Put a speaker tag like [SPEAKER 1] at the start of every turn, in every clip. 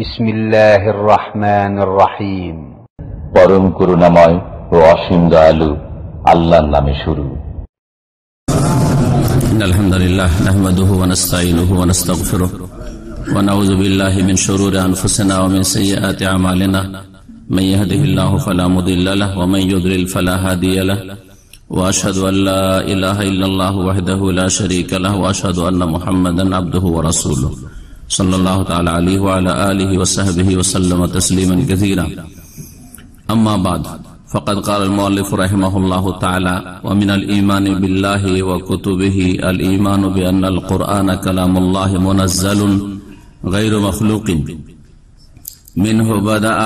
[SPEAKER 1] بسم الله الرحمن الرحيم
[SPEAKER 2] পরম করুণাময় ও অসীম দয়ালু আল্লাহর নামে শুরু।
[SPEAKER 3] إن الحمد لله نحمده ونستعينه ونستغفره ونعوذ بالله من شرور أنفسنا ومن سيئات أعمالنا من يهده الله فلا مضل له ومن يضلل فلا هادي له وأشهد أن لا إله إلا الله وحده لا شريك له وأشهد أن محمدا عبده ورسوله صلى الله تعالى عليه وعلى آله وصحبه وسلم تسليما كثيرا. أما بعد فقد قال المؤلف رحمه الله تعالى ومن الإيمان بالله وكتبه الإيمان بأن القرآن كلام الله منزل غير مخلوق. منه بدأ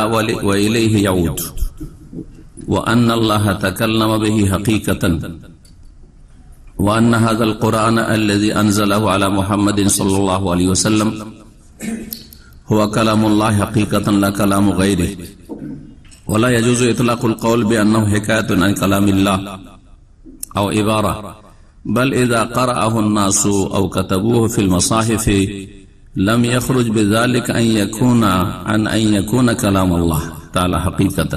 [SPEAKER 3] وإليه يعود. وأن الله تكلم به حقيقة. وأن هذا القرآن الذي أنزله على محمد صلى الله عليه وسلم هو كلام الله حقيقة لا كلام غيره. ولا يجوز إطلاق القول بأنه حكاية عن كلام الله أو عبارة. بل إذا قرأه الناس أو كتبوه في المصاحف لم يخرج بذلك أن يكون عن أن يكون كلام الله تعالى حقيقة.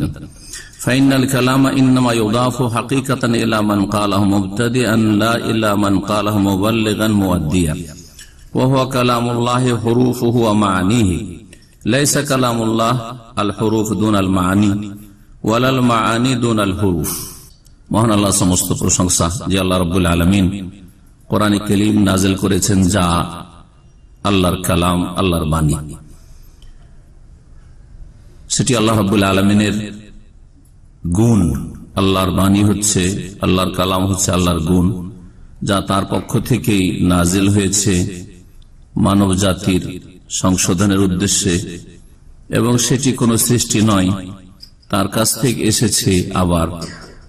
[SPEAKER 3] فإن الكلام إنما يضاف حقيقة إلى من قاله مبتدئا لا إلى من قاله مبلغا مؤديا وهو كلام الله حروفه ومعانيه ليس كلام الله الحروف دون المعاني ولا المعاني دون الحروف মহান আল্লাহ সমস্ত প্রশংসা যে আল্লাহ রব্বুল আলমিন কোরআন কলিম নাজিল করেছেন যা আল্লাহর কালাম আল্লাহর বাণী সেটি আল্লাহ রব্বুল আলমিনের গুণ আল্লাহর বাণী হচ্ছে আল্লাহর কালাম হচ্ছে আল্লাহর গুণ যা তার পক্ষ থেকেই নাজিল হয়েছে মানব জাতির সংশোধনের উদ্দেশ্যে, এবং সেটি কোনো সৃষ্টি নয়, তার কাছ থেকে এসেছে আবার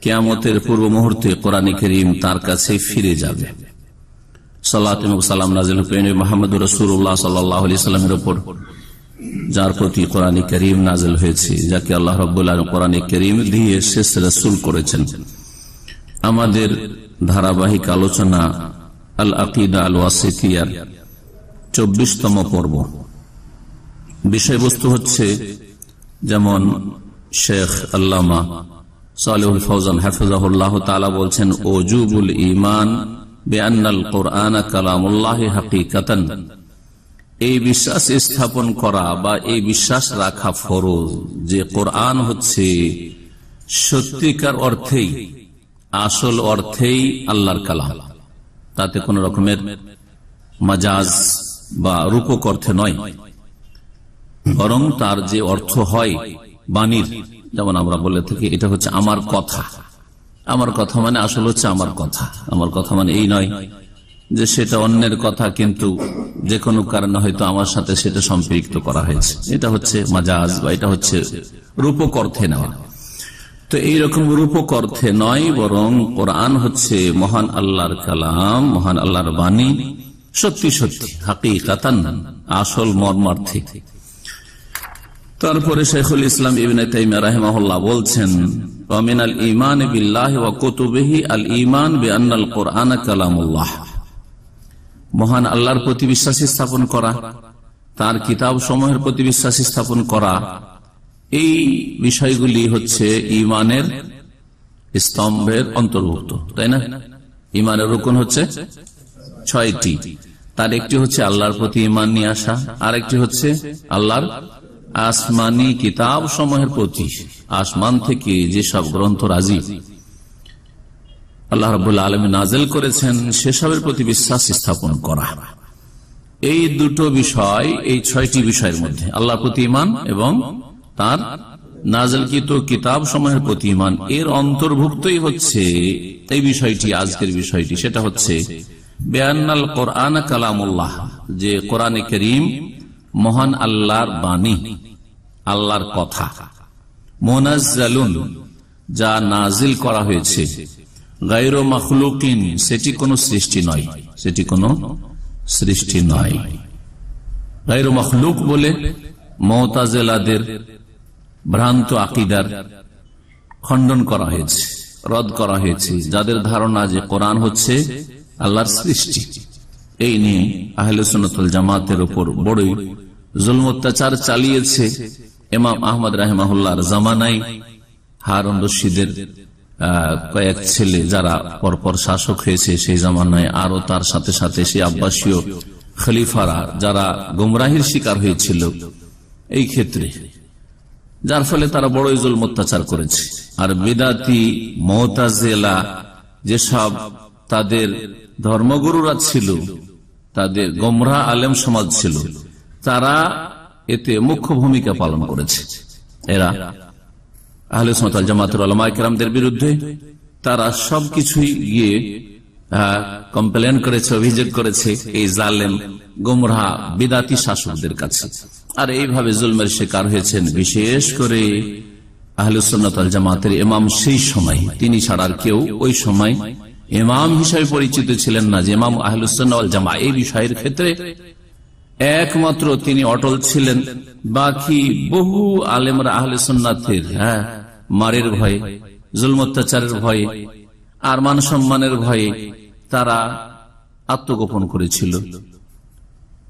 [SPEAKER 3] কেয়ামতের পূর্ব মুহূর্তে কোরআন করিম তার কাছে ফিরে যাবে। যার প্রতি হয়েছে, যাকে আল্লাহ দিয়ে শেষ রসুল করেছেন। আমাদের ধারাবাহিক আলোচনা আল আকিদা আল ওয়াসিয়ার চব্বিশতম পর্ব। বিষয়বস্তু হচ্ছে যেমন শেখ আল্লামা সালেহুল ফৌজান হাফিজাহুল্লাহ তালা বলছেন ওজুবুল ইমান বেআনাল কোরআন কালামুল্লাহ হাকিকাতান। এই বিশ্বাস স্থাপন করা বা এই বিশ্বাস রাখা ফরজ যে কোরআন হচ্ছে সত্যিকার অর্থেই, আসল অর্থেই আল্লাহর কালাম। তাতে কোন রকমের মাজাজ বা রূপক অর্থে নয়। বরং তার যে অর্থ হয় বাণীর, যেমন আমরা বলে থাকি, এটা হচ্ছে আমার কথা। আমার কথা মানে আসল হচ্ছে আমার কথা। আমার কথা মানে এই নয় যে সেটা অন্যের কথা, কিন্তু যে কোনো কারণে হয়তো আমার সাথে সেটা সম্পৃক্ত করা হয়েছে। এটা হচ্ছে মাজাজ বা এটা হচ্ছে রূপক অর্থে নেওয়া। তো এইরকম রূপক অর্থে নয়, বরং কোরআন হচ্ছে মহান আল্লাহর কালাম, মহান আল্লাহর বাণী। সত্যি সত্যি হাকি কাতান আসল মর্মার্থে। তারপরে শেখুল ইসলাম বলছেন মহান আল্লাহর প্রতি বিশ্বাসী স্থাপন করা, তার কিতাব সমূহের প্রতি বিশ্বাসী স্থাপন করা, এই বিষয়গুলি হচ্ছে ইমানের স্তম্ভের অন্তর্ভুক্ত, তাই না? ইমানের রুকন হচ্ছে ছয়টি। তার একটি হচ্ছে আল্লাহর প্রতি ইমান নিয়ে আসা আর একটি হচ্ছে আল্লাহর আসমানি কিতাব সমূহের প্রতি আসমান থেকে যেসব গ্রন্থ রাজি। আল্লাহ রবুল্লা আলম নাজেল করেছেন, সেসবের প্রতি বিশ্বাস স্থাপন করা। এই দুটো বিষয়, এই ছয়টি বিষয়ের মধ্যে, আল্লাহর প্রতি ইমান এবং তার নাজলকৃত কিতাব সময়ের প্রতি ইমান এর অন্তর্ভুক্তই হচ্ছে এই বিষয়টি, আজকের বিষয়টি, সেটা হচ্ছে বেয়ান্নাল কোরআন কালামুল্লাহ, যে কোরআনে করিম মহান আল্লাহর বাণী, আল্লাহর কথা। মোনাজ্জালুন, যা নাজিল করা হয়েছে। গাইর মখলুকিন, সেটি কোনো সৃষ্টি নয়, সেটি কোনো সৃষ্টি নয়। গাইর বলে মমতাজেলাদের ভ্রান্ত আকিদার খণ্ডন করা হয়েছে, রদ করা হয়েছে, যাদের ধারণা যে কোরআন হচ্ছে আল্লাহর সৃষ্টি। এই নিয়ে আহলে সুন্নতুল জামাতের উপর বড়ই জুলম অত্যাচার চালিয়েছে এমাম আহমদ রাহেমাহুল্লাহর জামানাই হারুন রশিদের কয়েক ছেলে যারা পরপর শাসক হয়েছে সেই জামানায় আরও তার সাথে সাথে সেই আব্বাসীয় খলিফারা যারা গুমরাহির শিকার হয়েছিল এই ক্ষেত্রে। যার ফলে তারা বড়ই জুলম অত্যাচার করেছে। আর বেদাতি মহতাজেলা যেসব তাদের ধর্মগুরুরা ছিল, তাদের গোমরা আলেম সমাজ ছিল। তারা এতে মুখ্য ভূমিকা পালন করেছে। এরা আহলে সমাতাল জামাতুল আলমা কেরামদের বিরুদ্ধে তারা সবকিছুই গিয়ে কমপ্লেন করেছে, অভিযোগ করেছে এই জালেম, গোমরা, বিদাতি শাসকদের কাছে। আর এইভাবে জুলমের শিকার হয়েছেন বিশেষ করে আহলুসন্নাতাল জামাতের ইমাম সেই সময়। তিনি ছাড়ার কেউ ওই সময় ইমাম হিসাবে পরিচিত ছিলেন না, যে ইমাম আহলুসন্নাল জামা এই বিষয়ের ক্ষেত্রে একমাত্র তিনি অটল ছিলেন। বাকি বহু আলেমরা আহলে সন্ন্যাতের হ্যাঁ মারের ভয়ে জুলম অত্যাচারের ভয়ে আর মান সম্মানের ভয়ে তারা আত্মগোপন করেছিল।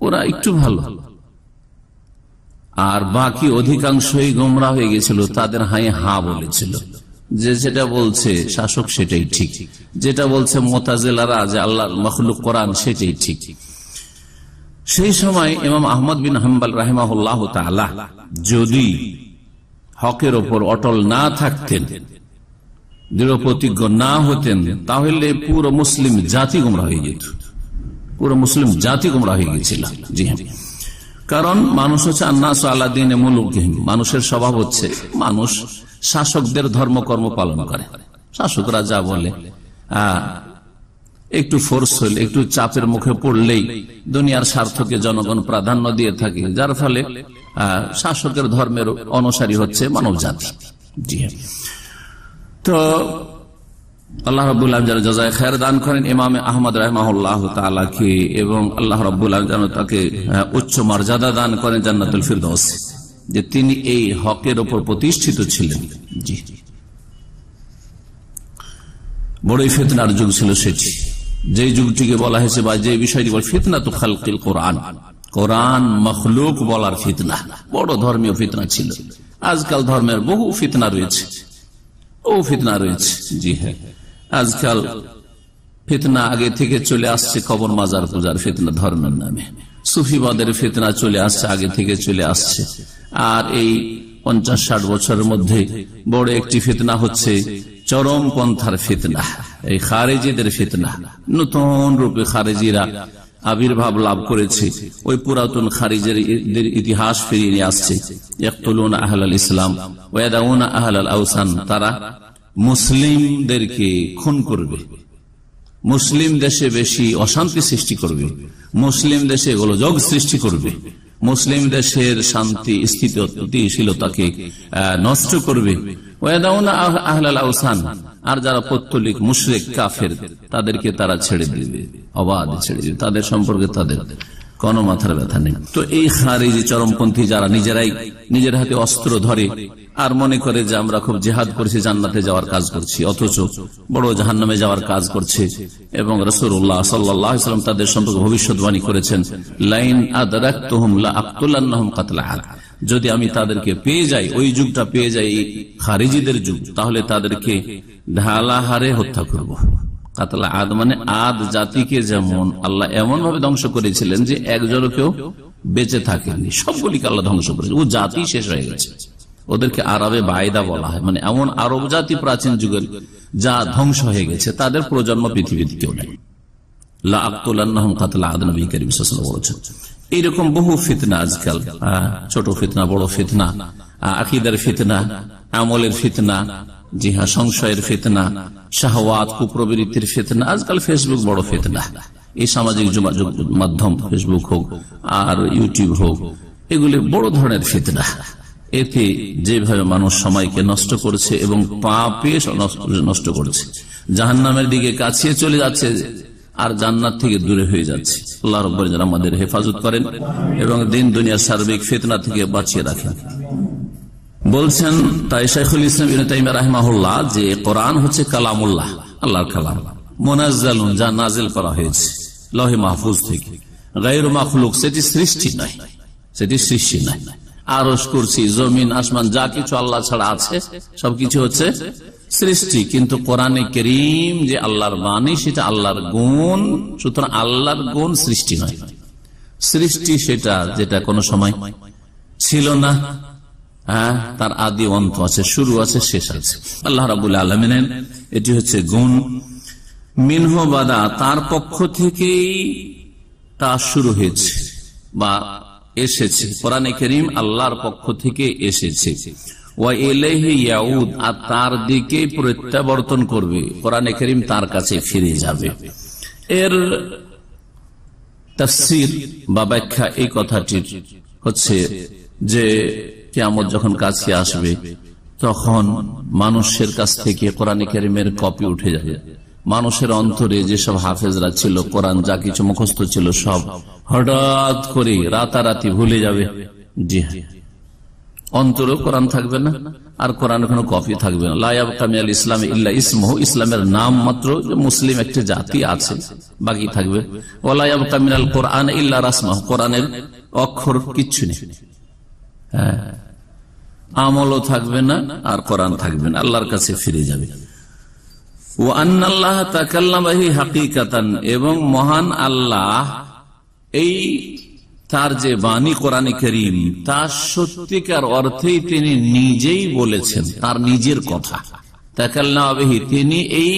[SPEAKER 3] ওরা একটু ভালো। আর বাকি অধিকাংশই গোমরা হয়ে গেছিল, তাদের হাই হা বলেছিল। যে যেটা বলছে শাসক সেটাই ঠিক। যেটা বলছে মোতাজেলারা যে আল্লাহ মখলুক কোরআন সেটাই ঠিক। সেই সময় ইমাম আহমদ বিন হাম্বাল রাহেমাহুল্লাহ তালা যদি হকের ওপর অটল না থাকতেন, দৃঢ় প্রতিজ্ঞ না হতেন, তাহলে পুরো মুসলিম জাতি গুমরা হয়ে যেত। পুরো মুসলিম জাতি গুমরা হয়ে গেছিল জি হ্যাঁ। কারণ মানুষ হচ্ছে আন্নাস আল্লাদিন মুলুকহীন মানুষের স্বভাব হচ্ছে মানুষ শাসকদের ধর্মকর্ম পালন করে। শাসকরা যা বলে একটু ফোর্স হলে একটু চাপের মুখে পড়লেই দুনিয়ার স্বার্থকে জনগণ প্রাধান্য দিয়ে থাকে। যার ফলে শাসকের ধর্মের অনুসারী হচ্ছে মানব জাতি। জি হ্যাঁ। তো, আল্লাহ যারা জজায় খের দান করেন ইমাম আহমদ রহমাহুল্লাহ তালাকে এবং আল্লাহ রবুল্লাহ যেন তাকে উচ্চ মর্যাদা দান করেন জান্নাতুল ফিরদৌস যে তিনি এই হকের ওপর প্রতিষ্ঠিত ছিলেন। জি। বড়ই ফেতনার যুগ ছিল সেটি। যে যুগটিকে বলা হয়েছে বা যে বিষয়টি বল ফিতনা তো খালকিল কোরআন। কোরআন মখলুক বলার ফিতনা। বড় ধর্মীয় ফিতনা ছিল। আজকাল ধর্মের বহু ফিতনা রয়েছে। বহু ফিতনা রয়েছে। জি হ্যাঁ। আজকাল ফিতনা আগে থেকে চলে আসছে কবর মাজার পূজার ফিতনা ধর্মের নামে। সুফিবাদের ফিতনা চলে আসছে, আগে থেকে চলে আসছে। আর এই পঞ্চাশ ষাট বছরের মধ্যে বড় একটি ফিতনা হচ্ছে চরম পন্থার ফিতনা, এই খারেজিদের ফিতনা। নতুন রূপে খারেজিরা আবির্ভাব লাভ করেছে। ওই পুরাতন খারিজের ইতিহাস ফিরিয়ে নিয়ে আসছে। আহলাল ইসলাম আহলাল আউসান তারা মুসলিমদেরকে খুন করবে। মুসলিম দেশে বেশি অশান্তি সৃষ্টি করবে। মুসলিম দেশে গোলযোগ সৃষ্টি করবে। মুসলিম দেশের শান্তি স্থিতিশীলতাকে নষ্ট করবে। আর যারা পত্তলিক, মুশরেক, কাফের, তাদেরকে তারা ছেড়ে দিবে, অবাধ ছেড়ে দিবে। তাদের সম্পর্কে তাদের কোনো মাথার ব্যথা নেই। তো এই খারিজি চরমপন্থী যারা নিজেরাই নিজের হাতে অস্ত্র ধরে আর মনে করে যে আমরা খুব জেহাদ করছি, জান্নাতে যাওয়ার কাজ করছি, অথচ বড় জাহান্নামে যাওয়ার কাজ করছে। এবং রসুল্লাহ সাল্লাম তাদের সম্পর্কে ভবিষ্যৎবাণী করেছেন, লাইন আদারাকুল্লাহ যদি আমি তাদেরকে পেয়ে যাই, ওই যুগটা পেয়ে যাই খারিজিদের যুগ, তাহলে তাদেরকে ঢালাহারে হত্যা করব। কাতলা আদ মানে আদ জাতিকে যেমন আল্লাহ এমন ভাবে ধ্বংস করেছিলেন যে একজনও কেউ বেঁচে থাকেনি সবগুলিকে আল্লাহ ধ্বংস করেছে। ও জাতি শেষ হয়ে গেছে। ওদেরকে আরবে বায়দা বলা হয়। মানে এমন আরব জাতি প্রাচীন যুগের যা ধ্বংস হয়ে গেছে তাদের প্রজন্ম পৃথিবীতে কেউ নেই। এইরকম বহু ফিতনা আজকাল ছোট ফিতনা বড় ফিতনা আহ, আকিদার ফিতনা আমলের ফিতনা জি হ্যাঁ সংশয়ের ফিতনা শাহওয়াত কুপ্রবৃত্তির ফিতনা আজকাল ফেসবুক বড় ফিতনা। এই সামাজিক যোগাযোগ মাধ্যম ফেসবুক হোক আর ইউটিউব হোক এগুলি বড় ধরনের ফিতনা। এতে যেভাবে মানুষ সময়কে নষ্ট করছে এবং পাপে নষ্ট করছে, জাহান্নামের দিকে কাছিয়ে চলে যাচ্ছে আর জান্নাত থেকে দূরে হয়ে যাচ্ছে। আল্লাহ রব্বর আমাদের হেফাজত করেন এবং দিন দুনিয়ার সার্বিক ফেতনা থেকে বাঁচিয়ে রাখেন। বলছেন তাই শেখুল ইসলাম তাইমিয়া যে কোরআন হচ্ছে কালামুল্লাহ, আল্লাহর কালাম। মোনাজ্জালুন, যা নাজিল করা হয়েছে, লহে মাহফুজ থেকে। গায়ের মাখলুক, সেটি সৃষ্টি নয়, সেটি সৃষ্টি নাই আরস করছি জমিন, আসমান, যা কিছু আল্লাহ ছাড়া আছে, সবকিছু হচ্ছে সৃষ্টি। কিন্তু কোরআনে করিম যে আল্লাহর বাণী, সেটা আল্লাহর গুণ, সুতরাং আল্লাহর গুণ সৃষ্টি নয়। সৃষ্টি সেটা যেটা কোনো সময় ছিল না হ্যাঁ তার আদি অন্ত আছে, শুরু আছে, শেষ আছে। আল্লাহ রাবুল আলমিনের এটি হচ্ছে গুণ। মিনহবাদা তার পক্ষ থেকেই তা শুরু হয়েছে, বা এসেছে। কোরআনে করিম আল্লাহর পক্ষ থেকে এসেছে। আর তার দিকে প্রত্যাবর্তন করবে। কোরআনে করিম তার কাছে ফিরে যাবে। এর তফসির বা ব্যাখ্যা এই কথাটির হচ্ছে যে কেমন যখন কাছে আসবে, তখন মানুষের কাছ থেকে কোরআন করিমের কপি উঠে যাবে। মানুষের অন্তরে যেসব হাফেজরা ছিল, কোরআন যা কিছু মুখস্থ ছিল সব হঠাৎ করে রাতারাতি ভুলে যাবে। জি হ্যাঁ। অন্তরও কোরআন থাকবে না, আর কোরআন কোনো কপি থাকবে না। লাইব কামিয়াল ইসলাম ইল্লা ইসমহ, ইসলামের নাম মাত্র মুসলিম একটি জাতি আছে, বাকি থাকবে। ওলাইব কামিয়াল কোরআন ইল্লা রাসমাহ কোরআনের অক্ষর কিচ্ছু নেই। হ্যাঁ। আমলও থাকবে না, আর কোরআন থাকবে না। আল্লাহর কাছে ফিরে যাবে। হাকিকাতান, এবং মহান আল্লাহ এই তার যে বাণী কোরআনে করিম তার সত্যিকার অর্থেই তিনি নিজেই বলেছেন, তার নিজের কথা। তাকাল্লাহি তিনি এই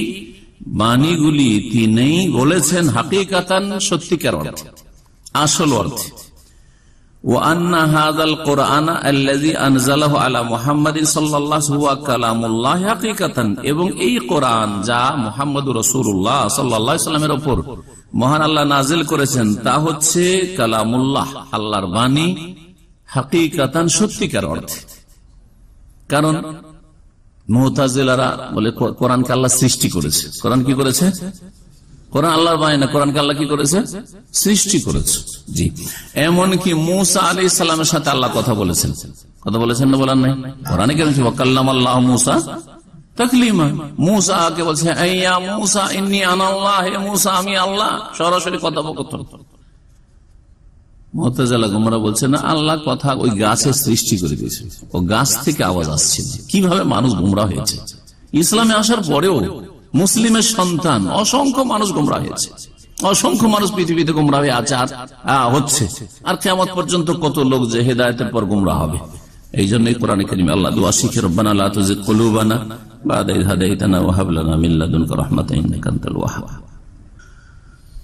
[SPEAKER 3] বাণীগুলি তিনি বলেছেন হাকিকাতান সত্যিকার অর্থে, আসল অর্থে। এবং এই কোরআন যা মোহাম্মদ রসুল্লাহ সাল্লামের ওপর মহান আল্লাহ নাজিল করেছেন, তা হচ্ছে কালামুল্লাহ, আল্লাহর বাণী হাকিকাতান সত্যিকার অর্থে। কারণ মোহতাজিলারা বলে কোরআনকে আল্লাহ সৃষ্টি করেছে। কোরআন কি করেছে? কোরআন আল্লাহর বাণী না? কোরআনকে আল্লাহ কি করেছে? সৃষ্টি করেছে। জি। এমনকি মুসা আলি ইসলামের সাথে আল্লাহ কথা বলেছেন। কথা বলেছেন না বলার নাই? কোরআনে কেন কাল্লাম আল্লাহ। মুসা ওই গাছের সৃষ্টি করে দিয়েছে। ও গাছ থেকে আওয়াজ আসছে কীভাবে মানুষ গুমরা হয়েছে? ইসলামে আসার পরেও মুসলিমের সন্তান, অসংখ্য মানুষ গুমরা হয়েছে। অসংখ্য মানুষ পৃথিবীতে গুমরা হয়ে আর হচ্ছে। আর কেমন পর্যন্ত কত লোক যে হেদায়তের পর গুমরা হবে। এই জন্যই কোরআন করিম আল্লাহ দোয়া শিখে, রব্বানা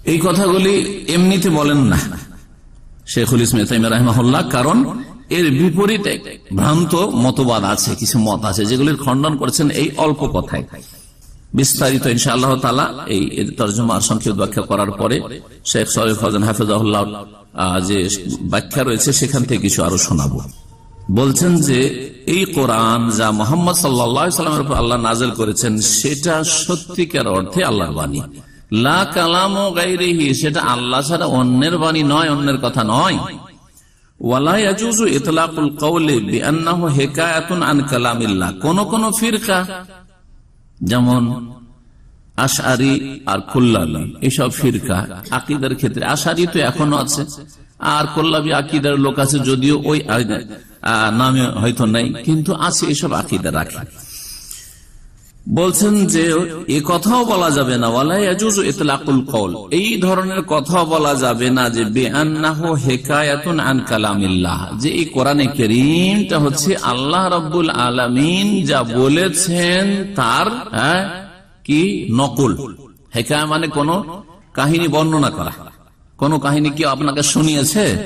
[SPEAKER 3] এই কথাগুলি এমনিতে বলেন না শেখুল কারণ এর বিপরীতে ভ্রান্ত মতবাদ আছে, কিছু মত আছে, যেগুলির খণ্ডন করেছেন এই অল্প কথায়। বিস্তারিত ইনশা আল্লাহ তালা এই তর্জমার সংক্ষেপ ব্যাখ্যা করার পরে শেখ সরিফ হাজান হাফিজাহুল্লাহ যে ব্যাখ্যা রয়েছে সেখান থেকে কিছু আরও শোনাবো। বলছেন যে এই কোরআন যা মোহাম্মদ সাল্লামের উপর আল্লাহ নাজেল করেছেন, সেটা সত্যিকার অর্থে আল্লাহর বাণী। লা কালাম ও গাইরেহি সেটা আল্লাহ ছাড়া অন্যের বাণী নয়, অন্যের কথা নয়। কোন কোন ফিরকা যেমন আশারি আর কল্লাবি এসব ফিরকা আকিদার ক্ষেত্রে। আশারি তো এখনও আছে, আর কল্লাবি আকিদার লোক আছে যদিও ওই নামে হয়তো নাই, কিন্তু আছে এসব আকিদা রাখে। বলছেন যে, এ কথাও বলা যাবে না। ইতলাকুল কল এই ধরনের কথা বলা যাবে না যে বেআনাহ হেকায়াতুন আন কালামিল্লাহ। যে এই কোরআনে করিমটা হচ্ছে আল্লাহ রব্বুল আলামিন যা বলেছেন তার হ্যাঁ কি? নকল। হেকায় মানে কোন কাহিনী বর্ণনা করা। কোন কাহিনী কি আপনাকে শুনিয়েছে?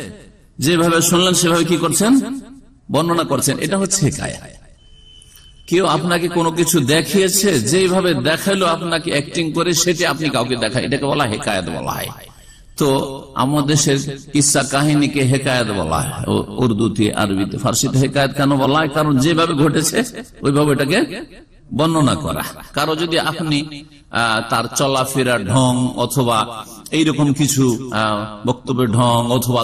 [SPEAKER 3] যেভাবে শুনলেন সেভাবে কি করছেন? বর্ণনা করছেন। এটা হচ্ছে হেকায়া। কেউ আপনাকে কোনো কিছু দেখিয়েছে যেভাবে দেখাল আপনাকে অ্যাক্টিং করে, সেটি আপনি কাউকে দেখায়। এটাকে বলা হেকায়াত বলা হয়। তো আমাদের দেশের কিসা কাহিনীকে হেকায়াত বলা হয়। উর্দুতে, আরবিতে, ফার্সিতে হেকায়াত কেন বলা হয়? কারণ যেভাবে ঘটেছে, ওইভাবে এটাকে বর্ণনা করা। কারও যদি আপনি তার চলাফেরা ঢং অথবা এইরকম কিছু বক্তব্যের ঢং অথবা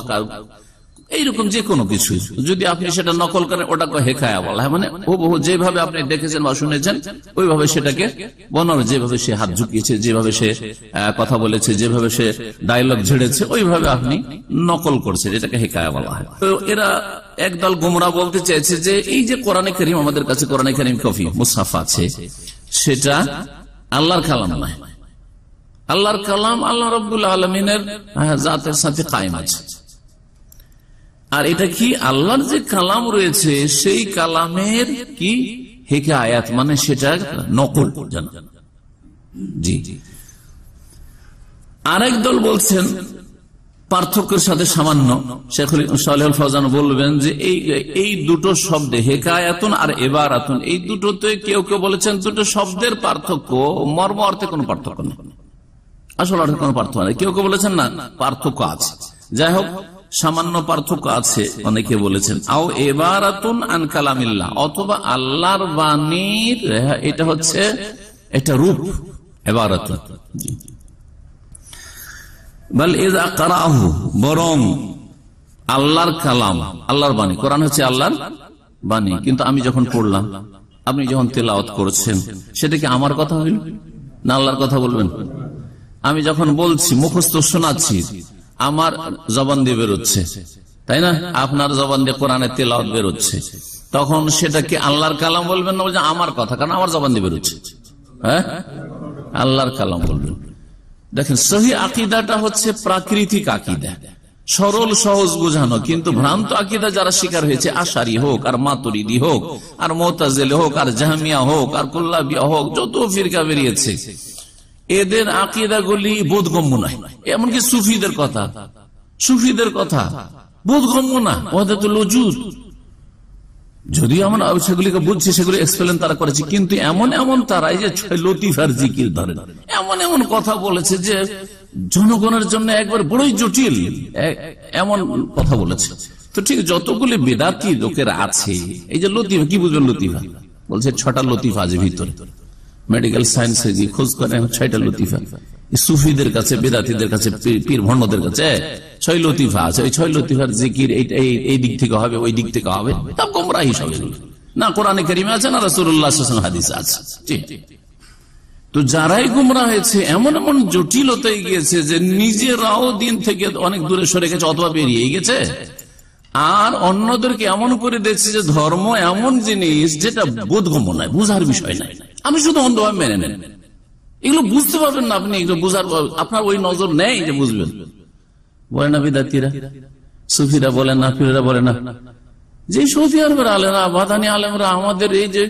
[SPEAKER 3] এইরকম যে কোনো কিছু। যদি আপনি সেটা নকল করেন, ওটাকে হেকায়া বলা হয়। মানে ও বহু যেভাবে আপনি দেখেছেন বা শুনেছেন, ওইভাবে সেটাকে বর্ণনা যেভাবে সে হাত ঝুঁকিয়েছে, যেভাবে সে কথা বলেছে, যেভাবে সে ডায়লগ ঝেড়েছে, ওইভাবে আপনি নকল করছেন, এটাকে হেকায়া বলা হয়। তো এরা একদল গুমরা বলতে চাইছে যে, এই যে কোরআনে করিম, আমাদের কাছে কোরআনে করিম কফি, মুসাফা আছে, সেটা আল্লাহর কালাম নয়। আল্লাহর কালাম আল্লাহ রব্বুল আলমিনের জাতের সাথে কায়েম আছে। আর এটা কি আল্লাহর যে কালাম রয়েছে, সেই কালামের কি হেকে আয়াত মানে সেটা নকল, জানা? জি। আরেক দল বলছেন, পার্থক্যের সাথে সামান্য। ফজান বলবেন যে এই দুটো শব্দে, হেকায়াতুন আর এবার আতুন এই দুটোতে কেউ কেউ বলেছেন দুটো শব্দের পার্থক্য, মর্ম অর্থে কোনো পার্থক্য নেই। আসলে অর্থে কোনো পার্থক্য নেই। কেউ কেউ বলেছেন না, পার্থক্য আছে। যাই হোক সামান্য পার্থক্য আছে, অনেকে বলেছেন। আও এবার আন কালামিল্লা অথবা আল্লাহর বাণীর, এটা হচ্ছে এটা রূপ এবার বরং আল্লাহর কালাম, আল্লাহর বাণী। কোরআন হচ্ছে আল্লাহর বাণী। কিন্তু আমি যখন পড়লাম, আপনি যখন তেলাওয়াত করছেন, সেটা কি আমার কথা হইল? না আল্লাহর কথা বলবেন? আমি যখন বলছি, মুখস্থ শোনাচ্ছি আমার জবান দিয়ে বেরোচ্ছে। তাই না? আপনার জবান দিয়ে কোরআনের তেলাওয়াত বেরোচ্ছে। তখন সেটা কি আল্লাহর কালাম বলবেন না বলছেন আমার কথা, কারণ আমার জবান দিয়ে বেরোচ্ছে। হ্যাঁ? আল্লাহর কালাম বলবেন। দেখেন, সহি আকিদাটা হচ্ছে প্রাকৃতিক আকিদা। সরল, সহজ বোঝানো, কিন্তু ভ্রান্ত আকিদা যারা শিকার হয়েছে, আশারি হোক, আর মাতুরিদি হোক, আর মোতাজেল হোক, আর জাহামিয়া হোক, আর কুল্লাবিয়া হোক, যত ফিরকা বেরিয়েছে এদের আকিদাগুলি বোধগম্য নয়। এমনকি সুফিদের কথা। সুফিদের কথা বোধগম্য না। ওদের তো লজুদ যদিও আমরা সেগুলিকে বুঝছি, সেগুলি এক্সপ্লেন তারা করেছে, কিন্তু এমন এমন তারা এই যে লতিফার জিকির ধরেন এমন এমন কথা বলেছে যে জনগণের জন্য একবার বড়ই জটিল। এমন কথা বলেছে। তো ঠিক যতগুলি বেদাতি লোকের আছে, এই যে লতিফা, কি বুঝবেন লতিফা? বলছে ছটা লতিফা আছে ভিতরে। মেডিকেল সায়েন্সে যে খোঁজ করে ছয়টা লতিফা। সুফিদের কাছে, বেদাতিদের কাছে পীর ভণ্ডদের কাছে ছয় লতিফা আছে। ওই ছয় লতিফার জিকির এই দিক থেকে হবে, ওই দিক থেকে হবে। তা গোমরা হিসাবে না কোরআনে করিমে আছে, না রসুল্লাহ হাদিস আছে। তো যারাই গুমরা হয়েছে, এমন এমন জটিলতায় গিয়েছে যে নিজেরাও দিন থেকে অনেক দূরে সরে গেছে, অথবা বেরিয়ে গেছে। আর অন্যদেরকে এমন করে দেখছে যে ধর্ম এমন জিনিস যেটা বোধগম্য নয়, বুঝার বিষয় নাই আমি শুধু অন্ধভাবে মেনে নেন এগুলো বুঝতে পারবেন না আপনি, এগুলো বুঝার আপনার ওই নজর নেই যে বুঝবেন। বলে না বিদাতিরা সুফিরা বলেন না ফিরা বলে না। যে সৌদি আরবের আলেমরা বাদানি আলেমরা আমাদের এই যে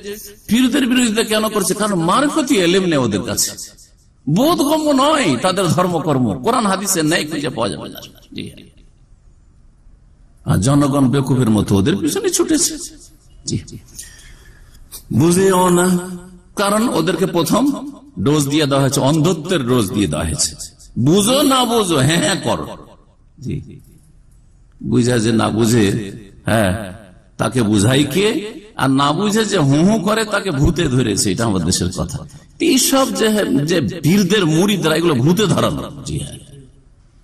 [SPEAKER 3] ফিরদের বিরোধিতা কেন করছে? কারণ মারফতি এলেম নেই ওদের কাছে। বোধগম্য নয় তাদের ধর্মকর্ম। কোরআন হাদিসের নেই খুঁজে পাওয়া যাবে না। আর জনগণ বেকুবের মতো ওদের পিছনে ছুটেছে। বুঝেও না, কারণ ওদেরকে প্রথম ডোজ দিয়ে দেওয়া হয়েছে, অন্ধত্বের ডোজ দিয়ে দেওয়া হয়েছে। বুঝো না বুঝো হ্যাঁ হ্যাঁ করো। বুঝা যে না বুঝে হ্যাঁ তাকে বুঝাই কে, আর না বুঝে যে হু হু করে তাকে ভূতে ধরেছে, এটা আমাদের দেশের কথা। এইসব যে বীরদের মুড়িদরা, এগুলো ভূতে ধরানো। জি হ্যাঁ।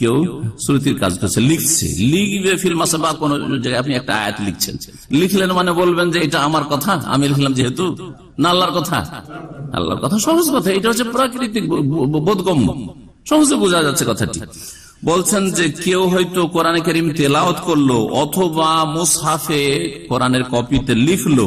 [SPEAKER 3] কেউ শ্রুতির কাজ করছে, লিখছে। লিখবে ফিল মাসা বা কোন জায়গায়। আপনি একটা আয়াত লিখছেন। লিখলেন মানে বলবেন যে এটা আমার কথা, আমি লিখলাম যেহেতু, না আল্লাহর কথা। আল্লাহর কথা সহজ কথা, এটা হচ্ছে প্রাকৃতিক বোধগম্য। সহজে বোঝা যাচ্ছে কথাটি। বলছেন যে কেউ হয়তো কোরআনে করিম তেলাওত করল, অথবা মুসাফে কোরআনের কপিতে লিখলো।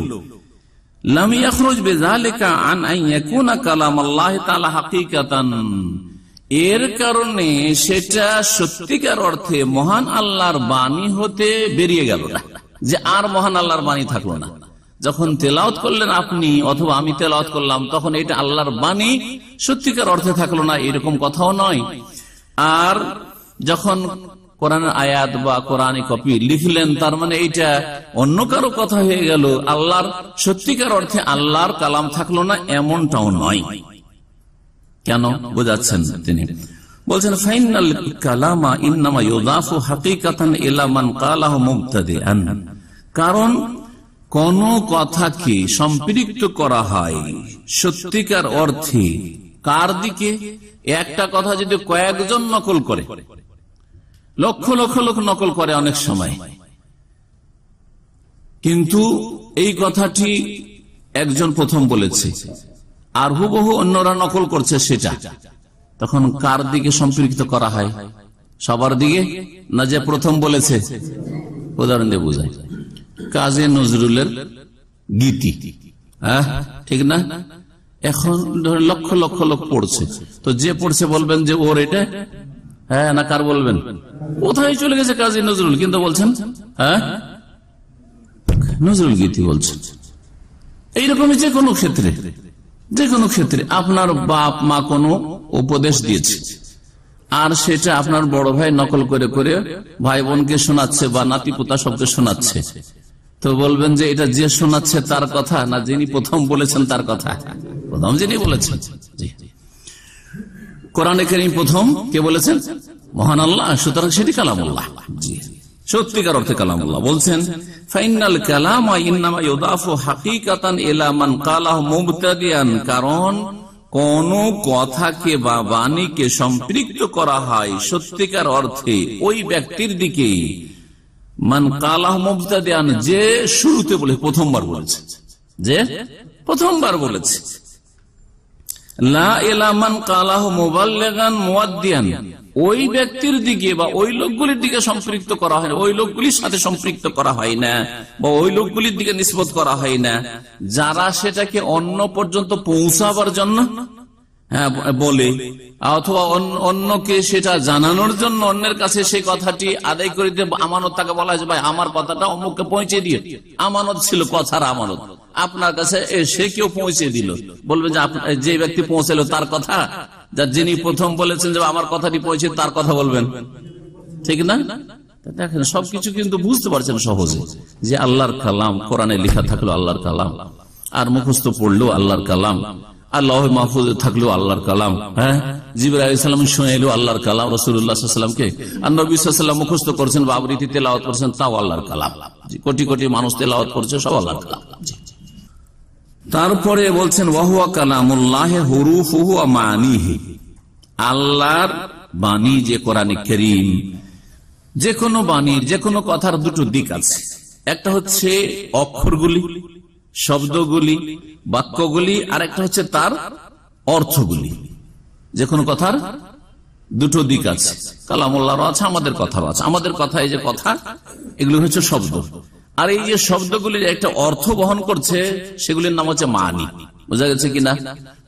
[SPEAKER 3] এর কারণে সেটা সত্যিকার অর্থে মহান আল্লাহর বাণী হতে বেরিয়ে গেল না। যে আর মহান আল্লাহর বাণী থাকল না। যখন তেলাওত করলেন আপনি অথবা আমি তেলাওত করলাম, তখন এটা আল্লাহর বাণী সত্যিকার অর্থে থাকল না, এরকম কথাও নয়। আর যখন কোরআনের আয়াত বা কোরআন কপি লিখলেন, তার মানে এইটা অন্য কারও কথা হয়ে গেল। আল্লাহর সত্যিকার অর্থে আল্লাহর কালাম থাকল না, এমনটাও নয়। কেন বোঝাচ্ছেন তিনি? বলছেন, ফাইনাল কালামা ইন্নামা ইউদাফু হাকিকাতান ইলা মান কালাহু মুবতাদিআন। কারণ, কোন কথাকে সম্পৃক্ত করা হয় সত্যিকার অর্থে কার দিকে? একটা কথা যদি কয়েকজন নকল করে, লক্ষ লক্ষ লোক নকল করে অনেক সময়। কিন্তু এই কথাটি একজন প্রথম বলেছে। আর হুবহু অন্যরা নকল করছে সেটা। তখন কার দিকে সম্পৃক্ত করা হয়? সবার দিকে? না যে প্রথম বলেছে? উদাহরণ দিয়ে বোঝায় কাজী নজরুলের গীতি। হ্যাঁ? ঠিক না? এখন লক্ষ লক্ষ লোক পড়ছে। তো যে পড়ছে বলবেন যে ওর এটা? হ্যাঁ না কার বলবেন? কোথায় চলে গেছে কাজী নজরুল? কিন্তু বলছেন হ্যাঁ? নজরুল গীতি বলছেন। এইরকমই যে কোনো ক্ষেত্রে। যে কোনো ক্ষেত্রে আপনার বাপ মা কোনো উপদেশ দিয়েছে। আর সেটা আপনার বড় ভাই নকল করে করে ভাই বোনকে শোনাচ্ছে বা নাতি পোতা সবকে শোনাচ্ছে। তো বলবেন যে এটা যে শোনাচ্ছে তার কথা না যিনি প্রথম বলেছেন তার কথা? প্রথম যিনি বলেছেন। কোরআনে করিম প্রথম কে বলেছেন? মহান আল্লাহ, সুতরাং সেটি কালামুল্লাহ। জি। সত্যিকার অর্থে কালামুল্লাহ। বলছেন, ফাইনাল কালাম কারণ কোন কথাকে বা বাণীকে সম্পৃক্ত করা হয় সত্যিকার অর্থে ওই ব্যক্তির দিকে। মান কালাহ মুবতাদিয়ান যে শুরুতে বলে, প্রথমবার বলেছে। যে প্রথমবার বলেছে। লা এলামান কালাহ মোবাল্লেগান মুয়াদ্দিয়ান। ওই ব্যক্তির দিকে বা ওই লোকগুলির দিকে সম্পৃক্ত করা হয় না, ওই লোকগুলির সাথে সম্পৃক্ত করা হয় না, বা ওই লোকগুলির দিকে নিষ্পত করা হয় না। যারা সেটাকে অন্য পর্যন্ত পৌঁছাবার জন্য বলে। অথবা অন্যকে সেটা জানানোর জন্য অন্যের কাছে সেই কথাটি আদায় করে দিয়ে আমানত তাকে বলা হয়েছে, ভাই, আমার কথাটা অমুককে পৌঁছে দিয়ে আমানত ছিল কথার আমানত। আপনার কাছে সে কেউ পৌঁছে দিল। বলবে যে যে ব্যক্তি পৌঁছালো তার কথা, যা যিনি প্রথম বলেছেন যে আমার কথাটি পৌঁছে তার কথা বলবেন। ঠিক না? দেখেন, সবকিছু কিন্তু বুঝতে পারছেন সহজে যে আল্লাহর কালাম, কোরআনে লেখা থাকল আল্লাহর কালাম। আর মুখস্থ পড়ল আল্লাহর কালাম। আল্লাহ মাহফুজ থাকল আল্লাহর কালাম হ্যাঁ? জিবরাইসালাম শুনে এলো আল্লাহর কালাম রসুল্লাহামকে আর নবীলাম মুখস্থ করছেন বা তেলাওয়াত করছেন, তাও আল্লাহর কালাম। কোটি কোটি মানুষ তেলাওয়াত করছে, সব আল্লাহর কালাম। তারপরে বলছেন, ওয়াহুয়া কালামুল্লাহ হুরুফ মানিহি। আল্লাহর বাণী যে কোরআনে করিম, যে কোনো বাণীর, যে কোনো কথার দুটো দিক আছে। একটা হচ্ছে অক্ষরগুলি শব্দগুলি, বাক্যগুলি আর একটা হচ্ছে তার অর্থগুলি। যে কোনো কথার দুটো দিক আছে। কালামুল্লাহরও আছে আমাদের কথারও আছে আমাদের কথায় যে কথা, এগুলো হচ্ছে শব্দ। আর এই যে শব্দগুলির একটা অর্থ বহন করছে, সেগুলির নাম হচ্ছে মানি। বোঝা গেছে কিনা?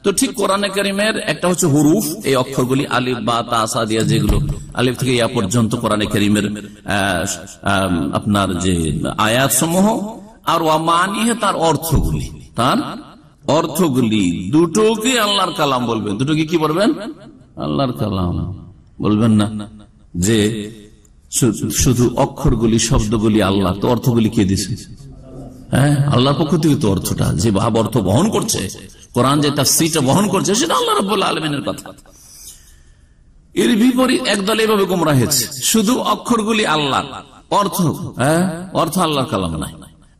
[SPEAKER 3] তো ঠিক কোরআনে করিমের একটা হচ্ছে হুরুফ, এই অক্ষরগুলি আলিফ, বা তাসা দিয়া যেগুলো, আলিফ থেকে ইয়া পর্যন্ত কোরআনে করিমের আপনার যে আয়াত সমূহ আর ওয়ামানিহে তার অর্থগুলি। তার অর্থগুলি। দুটোকে আল্লাহর কালাম বলবেন। দুটোকে কি বলবেন? আল্লাহর কালাম। বলবেন না যে শুধু অক্ষরগুলি, শব্দগুলি আল্লাহ। তো অর্থগুলি কে দিছে? হ্যাঁ আল্লাহর পক্ষ থেকে তো অর্থটা। যে ভাব অর্থ বহন করছে, কোরআন যে তার সিটা বহন করছে, সেটা আল্লাহ রব আলমিনের কথা। এর বিপরীত একদল এভাবে গুমরা হয়েছে। শুধু অক্ষরগুলি আল্লাহ অর্থ হ্যাঁ অর্থ আল্লাহর কালাম নাই।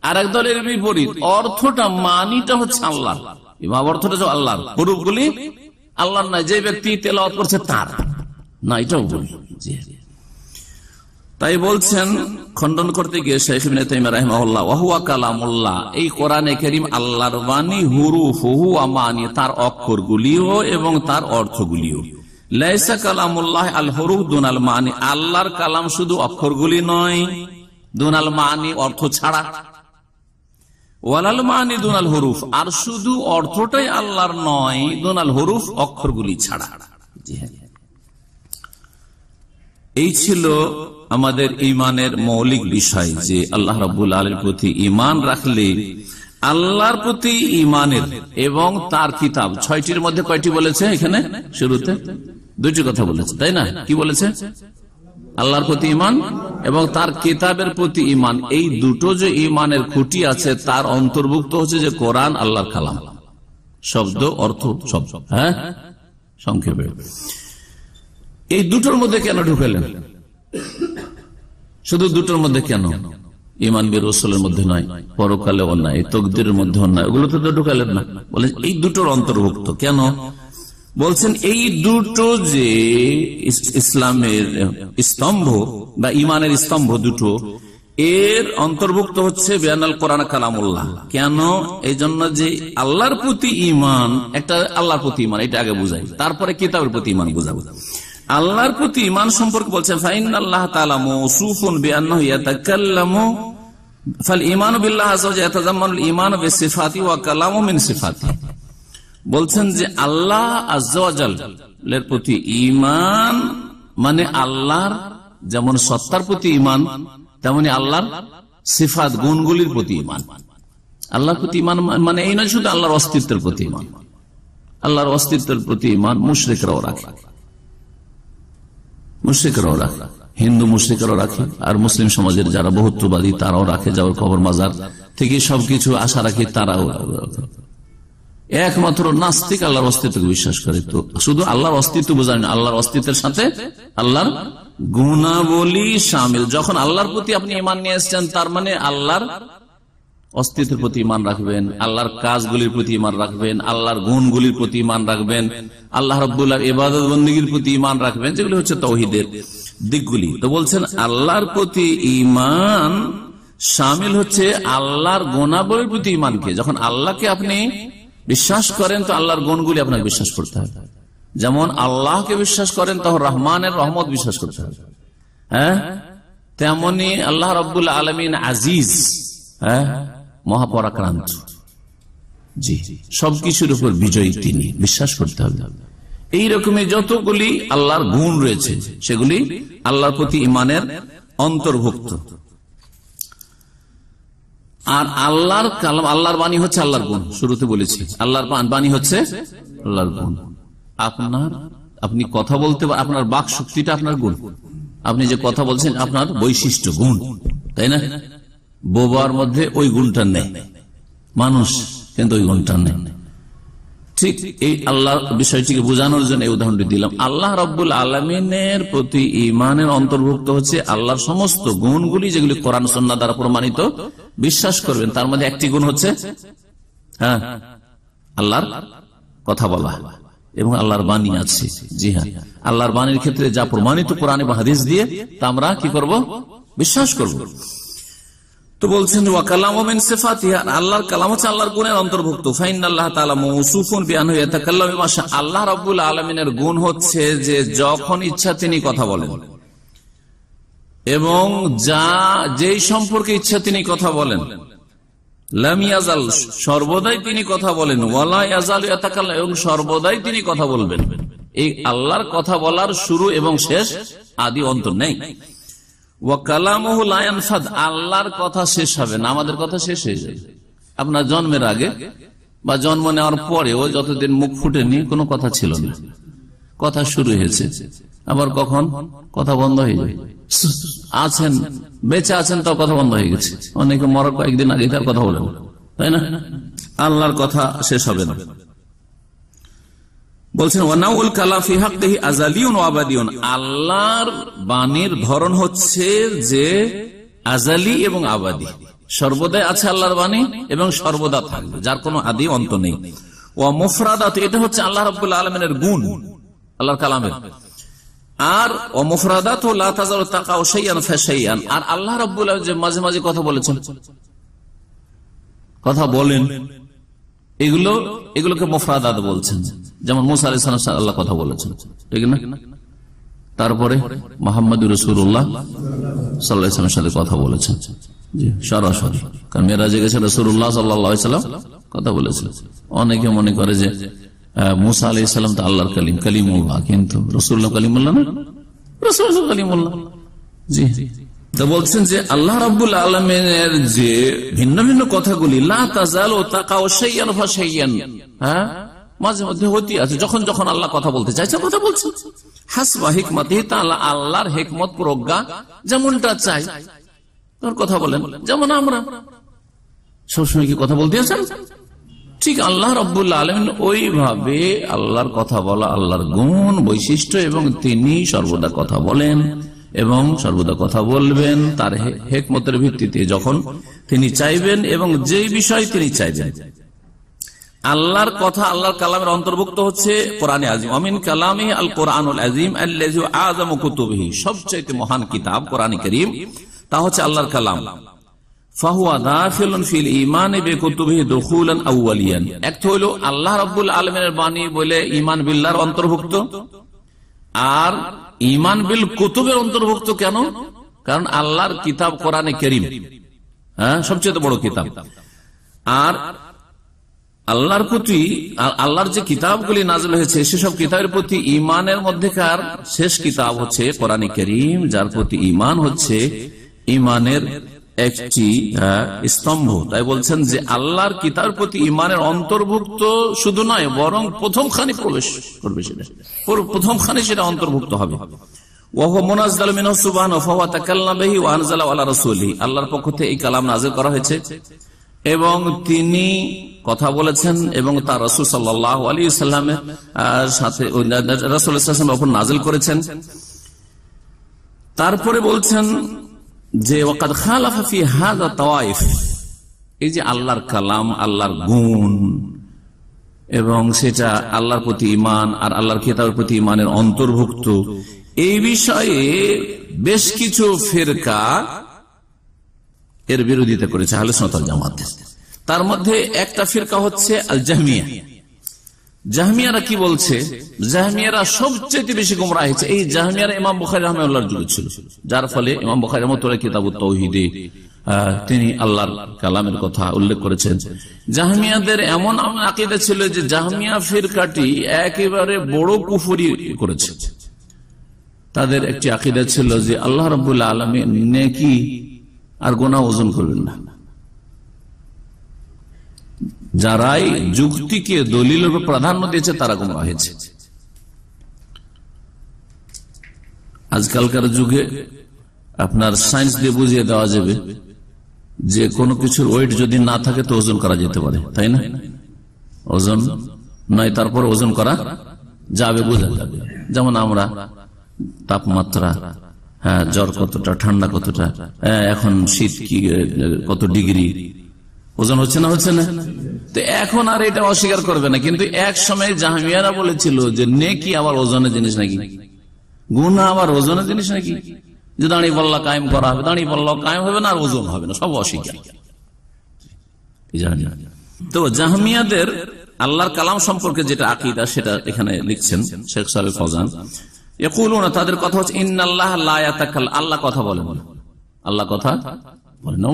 [SPEAKER 3] আর এক দলের বিপরীত। অর্থটা, মানিটা হচ্ছে আল্লাহ ভাব অর্থটা হচ্ছে আল্লাহর। হরুপগুলি আল্লাহর নাই যে ব্যক্তি তেলাওয়াত করছে তার। না, এটাও বলি তাই বলছেন, খণ্ডন করতে গিয়ে শেখ আল্লাহর কালাম শুধু অক্ষরগুলি নয়, দুনাল মানি অর্থ ছাড়া। ওয়ালাল মানি দুনাল হরুফ। আর শুধু অর্থটাই আল্লাহর নয়, দুনাল হরুফ অক্ষরগুলি ছাড়া। এই ছিল আমাদের ইমানের মৌলিক বিষয় যে আল্লাহ রাবুল আলের প্রতি ইমান রাখলে আল্লাহর প্রতি ইমানের এবং তার কিতাব, ছয়টির মধ্যে কয়টি বলেছে এখানে? শুরুতে? দুইটি কথা বলেছে, তাই না? কি বলেছে? আল্লাহর প্রতি ইমান এবং তার কিতাবের প্রতি ইমান এই দুটো যে ইমানের খুঁটি আছে, তার অন্তর্ভুক্ত হচ্ছে যে কোরআন আল্লাহর কালাম। শব্দ, অর্থ, শব্দ হ্যাঁ? সংক্ষেপে। এই দুটোর মধ্যে কেন ঢুকালেন? শুধু দুটোর মধ্যে কেন? ইমান বীর রসুলের মধ্যে নয়, পরকালে অন্যায় তকদির মধ্যে অন্যায় ওগুলো তো ঢুকালেন না। বলেন, এই দুটোর অন্তর্ভুক্ত কেন? বলছেন, এই দুটো যে ইসলামের স্তম্ভ বা ইমানের স্তম্ভ দুটো, এর অন্তর্ভুক্ত হচ্ছে বেয়ানাল কোরআন কালামুল্লাহ। কেন? এই জন্য যে আল্লাহর প্রতি ইমান একটা আল্লাহর প্রতি ইমান এটা আগে বুঝাই। তারপরে কিতাবের প্রতি ইমান বুঝাবো। আল্লাহর প্রতি ইমান সম্পর্কে বলছেন ফাইন আল্লাহ তালা মৌসুফুন বিআন্নাহু ইয়াতাকাল্লামু, ফাল, ঈমানু বিল্লাহ জাল্লা ইয়াতাযাম্মানুল ঈমানু ওয়া কালামু মিন সিফাতি। বলছেন যে আল্লাহ আজ্লার প্রতি ইমান মানে আল্লাহর যেমন সত্তার প্রতি ইমান তেমনি আল্লাহর সিফাত, গুণগুলির প্রতি ইমান আল্লাহর প্রতি ইমান মানে এই নয় শুধু আল্লাহর অস্তিত্বের প্রতি ইমান আল্লাহর অস্তিত্বের প্রতি ইমান মুশ্রিকরাও রাখে। মুশ্রিকরাও রাখে। হিন্দু মুশ্রিকরাও রাখে, আর মুসলিম সমাজের যারা বহুত্ববাদী, তারাও রাখে যাওয়ার কবর মাজার থেকে সবকিছু আশা রাখে, তারাও একমাত্র নাস্তিক আল্লাহর অস্তিত্বকে বিশ্বাস করে। তো শুধু আল্লাহর অস্তিত্ব বোঝায় না, আল্লাহর অস্তিত্বের সাথে আল্লাহর গুণাবলী সামিল। যখন আল্লাহর প্রতি আপনি ইমান নিয়ে এসছেন, তার মানে আল্লাহর অস্তিত্বের প্রতি ইমান রাখবেন, আল্লাহর কাজগুলির প্রতি ইমান রাখবেন, আল্লাহর গুণগুলির প্রতি ইমান রাখবেন, আল্লাহ রব্বুল্লাহ ইবাদত বন্দীগীর প্রতি ইমান রাখবেন, যেগুলি হচ্ছে তৌহিদের দিকগুলি। তো বলছেন, আল্লাহর প্রতি ইমান সামিল হচ্ছে আল্লাহর গুণাবলীর প্রতি ইমানকে যখন আল্লাহকে আপনি বিশ্বাস করেন তো আল্লাহর গুণগুলি আপনাকে বিশ্বাস করতে হবে। যেমন আল্লাহকে বিশ্বাস করেন, তখন রহমানের রহমত বিশ্বাস করতে হবে। হ্যাঁ? তেমনি আল্লাহ রব্বুল আলমিন আজিজ হ্যাঁ? মহাপরাক্রান্ত। জি, সবকিছুর উপর বিজয়ী তিনি, বিশ্বাস করতে হবে। এই রকমের যতগুলি আল্লাহর গুণ রয়েছে, সেগুলি আল্লাহর প্রতি ইমানের অন্তর্ভুক্ত। আর আল্লাহর কালাম, আল্লাহর বাণী হচ্ছে আল্লাহর গুণ। শুরুতে বলেছি, আল্লাহর বাণী হচ্ছে আল্লাহর গুণ। আপনার আপনি কথা বলতে আপনার বাক শক্তিটা আপনার গুণ। আপনি যে কথা বলছেন, আপনার বৈশিষ্ট্য, গুণ। তাই না? বোবার মধ্যে ওই গুণটা নেই। মানুষ কিন্তু ওই গুণটা নেই। ঠিক এই আল্লাহ বিষয়টিকে বোঝানোর জন্য এই উদাহরণটি দিলাম। আল্লাহ রব্বুল আলমিনের প্রতি ইমানের অন্তর্ভুক্ত হচ্ছে আল্লাহর সমস্ত গুণগুলি যেগুলি কোরআন সন্না দ্বারা প্রমাণিত বিশ্বাস করবেন, তার মধ্যে একটি গুণ হচ্ছে হ্যাঁ আল্লাহর কথা বলা এবং আল্লাহর বাণী আছে। জি হ্যাঁ আল্লাহর বাণীর ক্ষেত্রে যা প্রমাণিত কোরআনে বা হাদিস দিয়ে, তা আমরা কি করব? বিশ্বাস করব। তো বলছেন আল্লাহর কালাম হচ্ছে আল্লাহর গুণের অন্তর্ভুক্ত। আল্লাহ রাব্বুল আলামিনের গুণ হচ্ছে যে, যখন ইচ্ছা তিনি কথা বলেন। এবং যা, যেই সম্পর্কে ইচ্ছা তিনি কথা বলেন। লাম ইয়াজাল, সর্বদাই তিনি কথা বলেন। এবং সর্বদাই তিনি কথা বলবেন। এই আল্লাহর কথা বলার শুরু এবং শেষ আদি অন্ত নেই। আল্লাহর কথা শেষ হবে না, আমাদের কথা শেষ হয়ে যাবে। আপনার জন্মের আগে বা জন্ম নেওয়ার পরেও যতদিন মুখ ফুটেনি, কোনো কথা ছিল না। কথা শুরু হয়েছে, আবার কখন? কথা বন্ধ হয়ে যায় আছেন, বেঁচে আছেন তাও কথা বন্ধ হয়ে গেছে। অনেকে মরার কয়েকদিন আগে তার কথা বলেন তাই না? আল্লাহর কথা শেষ হবে না। ধরন হচ্ছে যে আজালি এবং আবাদি। সর্বদাই আছে আল্লাহর এবং সর্বদা থাকবে, যার কোনো আদি অন্ত নেই। ও এটা হচ্ছে আল্লাহ রাব্বুল আলামিনের গুণ, আল্লাহর কালামের। আর আর আল্লাহ আলামিন যে মাঝে মাঝে কথা বলেছেন। কথা বলেন। এগুলো, এগুলোকে মোফরাদাত বলছেন। যেমন আল্লাহ কথা বলেছেন। ঠিক না? তারপরে মোহাম্মদ রসুল্লাহ সাথে কথা বলেছেন। সরাসরি। কারণ মেয়েরাজে গেছে রসুল্লাহ সাল্লাম কথা বলেছিল অনেকে মনে করে যে মুসা আলি সাল্লাম তো আল্লাহর কালিম, কালিমুল্লাহ। কিন্তু রসুল্লাহ কালিমুল্লাহ না? রসুল্লাহ কালিমুল্লাহ। জি। বলছেন যে আল্লাহ রাবুল আলমের যে ভিন্ন ভিন্ন কথাগুলি হ্যাঁ? যখন যখন আল্লাহ কথা বলতে চাইছে, কথা বলছেন হাসবা হিকমতি তাআলা আল্লাহর হেকমত প্রজ্ঞা যেমনটা চাই। তোর কথা বলেন। যেমন আমরা। সবসময় কি কথা বলতে আছেন ঠিক আল্লাহ রব্বুল্লা আলমিন ওইভাবে আল্লাহর কথা বলা, আল্লাহর গুণ, বৈশিষ্ট্য এবং তিনি সর্বদা কথা বলেন এবং সর্বদা কথা বলবেন, তার হেকমতের ভিত্তিতে যখন তিনি চাইবেন এবং যেই বিষয় তিনি চাইবেন। আল্লাহর কথা, আল্লাহর কালামের অন্তর্ভুক্ত হচ্ছে কোরআনে আজিম। অমিন কালামে আল কোরআনুল আজিম আল্লাযী আযম কুতুবিহি। সবচেয়ে মহান কিতাব কোরআন করিম, তা হচ্ছে আল্লাহর কালাম। সবচেয়ে বড় কিতাব। আর আল্লাহর প্রতি আল্লাহর যে কিতাবগুলি নাজল হয়েছে, সেসব কিতাবের প্রতি ইমানের মধ্যেকার শেষ কিতাব হচ্ছে কোরআন করিম, যার প্রতি ইমান হচ্ছে ইমানের একটি স্তম্ভ। তাই বলছেন যে আল্লাহর কিতাবের প্রতি ইমানের অন্তর্ভুক্ত শুধু নয়, বরং প্রথম খানি প্রবেশ করবে সেটা। প্রথম খানি সেটা অন্তর্ভুক্ত হবে। এই কালাম করা হয়েছে। এবং তিনি কথা বলেছেন এবং তার রসুল সাল্লামের সাথে রসুল করেছেন। তারপরে বলছেন যে ওয়াকাদ খালাফা হাযা তাওয়াইফ, এই যে আল্লাহর কালাম, আল্লাহর গুণ, এবং সেটা আল্লাহর প্রতি ইমান আর আল্লাহর খেতাবের প্রতি ইমানের অন্তর্ভুক্ত, এই বিষয়ে বেশ কিছু ফেরকা এর বিরোধিতা করেছে সনাতন জামাত। তার মধ্যে একটা ফিরকা হচ্ছে আল জাহমিয়া জাহমিয়ারা কি বলছে? জাহমিয়ারা সবচেয়ে বেশি গুমরা হয়েছে। এই জাহমিয়ারা ইমাম বুখারি রহমার যুগে ছিল। যার ফলে ইমাম বুখারি রহমতুল্লাহ কিতাব তৌহিদে তিনি আল্লাহর কালামের কথা উল্লেখ করেছেন। জাহমিয়াদের এমন আকিদা ছিল যে জাহমিয়া ফিরকাটি একেবারে বড় কুফুরি করেছে। তাদের একটি আকিদা ছিল যে আল্লাহ রবুল্লা আলমী নেকি আর গোনা ওজন করবেন না। যারাই যুক্তিকে উপর প্রাধান্য দিয়েছে তারা গুমরা হয়েছে। আজকালকার যুগে আপনার সায়েন্স দিয়ে বুঝিয়ে দেওয়া যাবে যে কোনো কিছুর ওয়েট যদি না থাকে তো ওজন করা যেতে পারে তাই না? ওজন নয় তারপর ওজন করা যাবে বোঝা যাবে। যেমন আমরা তাপমাত্রা হ্যাঁ জ্বর কতটা ঠান্ডা কতটা হ্যাঁ, এখন শীত কি কত ডিগ্রি ওজন হচ্ছে না হচ্ছে না? তো এখন আর এটা অস্বীকার করবে না। কিন্তু এক সময় জাহামিয়ারা বলেছিল যে নেকি আবার ওজনের জিনিস নাকি? গুণা আবার ওজনের জিনিস নাকি? যে দাঁড়িয়ে পাল্লা কায়েম করা হবে, দাঁড়িয়ে পাল্লা কায়েম হবে না আর ওজন হবে না, সব অস্বীকার। তো জাহামিয়াদের আল্লাহর কালাম সম্পর্কে যেটা আকিদা, সেটা এখানে লিখছেন শেখ সাহেব ফজান। না তাদের কথা হচ্ছে লা ইয়াতাকাল আল্লাহ কথা বলেন না। আল্লাহ কথা বলেন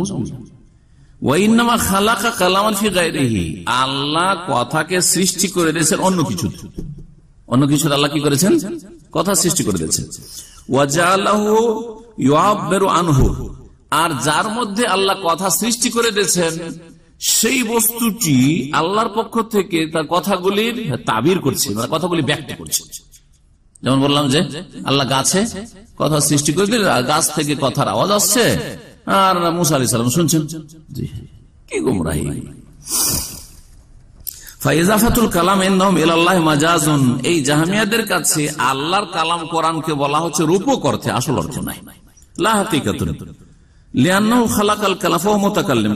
[SPEAKER 3] না ওয়াইন্নামা খালাকা কালামান আল্লাহ কথাকে সৃষ্টি করে দিয়েছেন অন্য কিছু। অন্য কিছু আল্লাহ কি করেছেন? কথা সৃষ্টি করে দিয়েছেন। ওয়াজালাহু ইউআব্বিরু আনহু। আর যার মধ্যে আল্লাহ কথা সৃষ্টি করে দিয়েছেন, সেই বস্তুটি আল্লাহর পক্ষ থেকে তার কথাগুলির তাবির করছে মানে কথাগুলি ব্যক্ত করছে। যেমন বললাম যে, আল্লাহ গাছে কথা সৃষ্টি করে দিল আর গাছ থেকে কথার আওয়াজ আসছে। আর মুসা আলি সাল্লাম শুনছেন? কি গুমরাহি।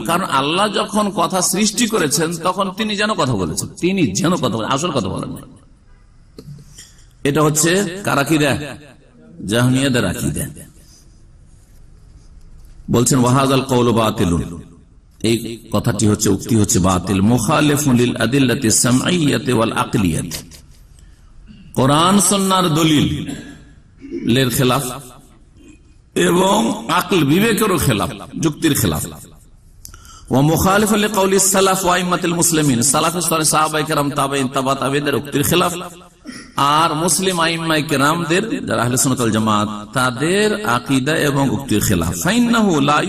[SPEAKER 3] কারণ আল্লাহ যখন কথা সৃষ্টি করেছেন, তখন তিনি যেন কথা বলেছেন। তিনি যেন কথা বলেন, আসল কথা বলেন এটা হচ্ছে কার আকিদা? জাহামিয়াদের আকিদা। বলছেন ওয়াহাজ আল কৌল বাতিলুন। এই কথাটি হচ্ছে, উক্তি হচ্ছে বাতিল। মুখালিফুল সামঈয়াতি ওয়াল কোরআন সুন্নাহর দলিল লের খেলাফ এবং আকল বিবেকেরও খেলাফ, যুক্তির খেলাফ। ও মুখালিফ কৌলি সালাফ ওয়াইমাতিল মুসলিমিন। সালাফে সাহাবাই কেরাম তাবাইন তাবা তাবেদের উক্তির খেলাফ। আর মুসলিম আইম্মাই জামাত, তাদের আকীদা এবং উক্তির খেলাফ। ফাইন্নাহু লা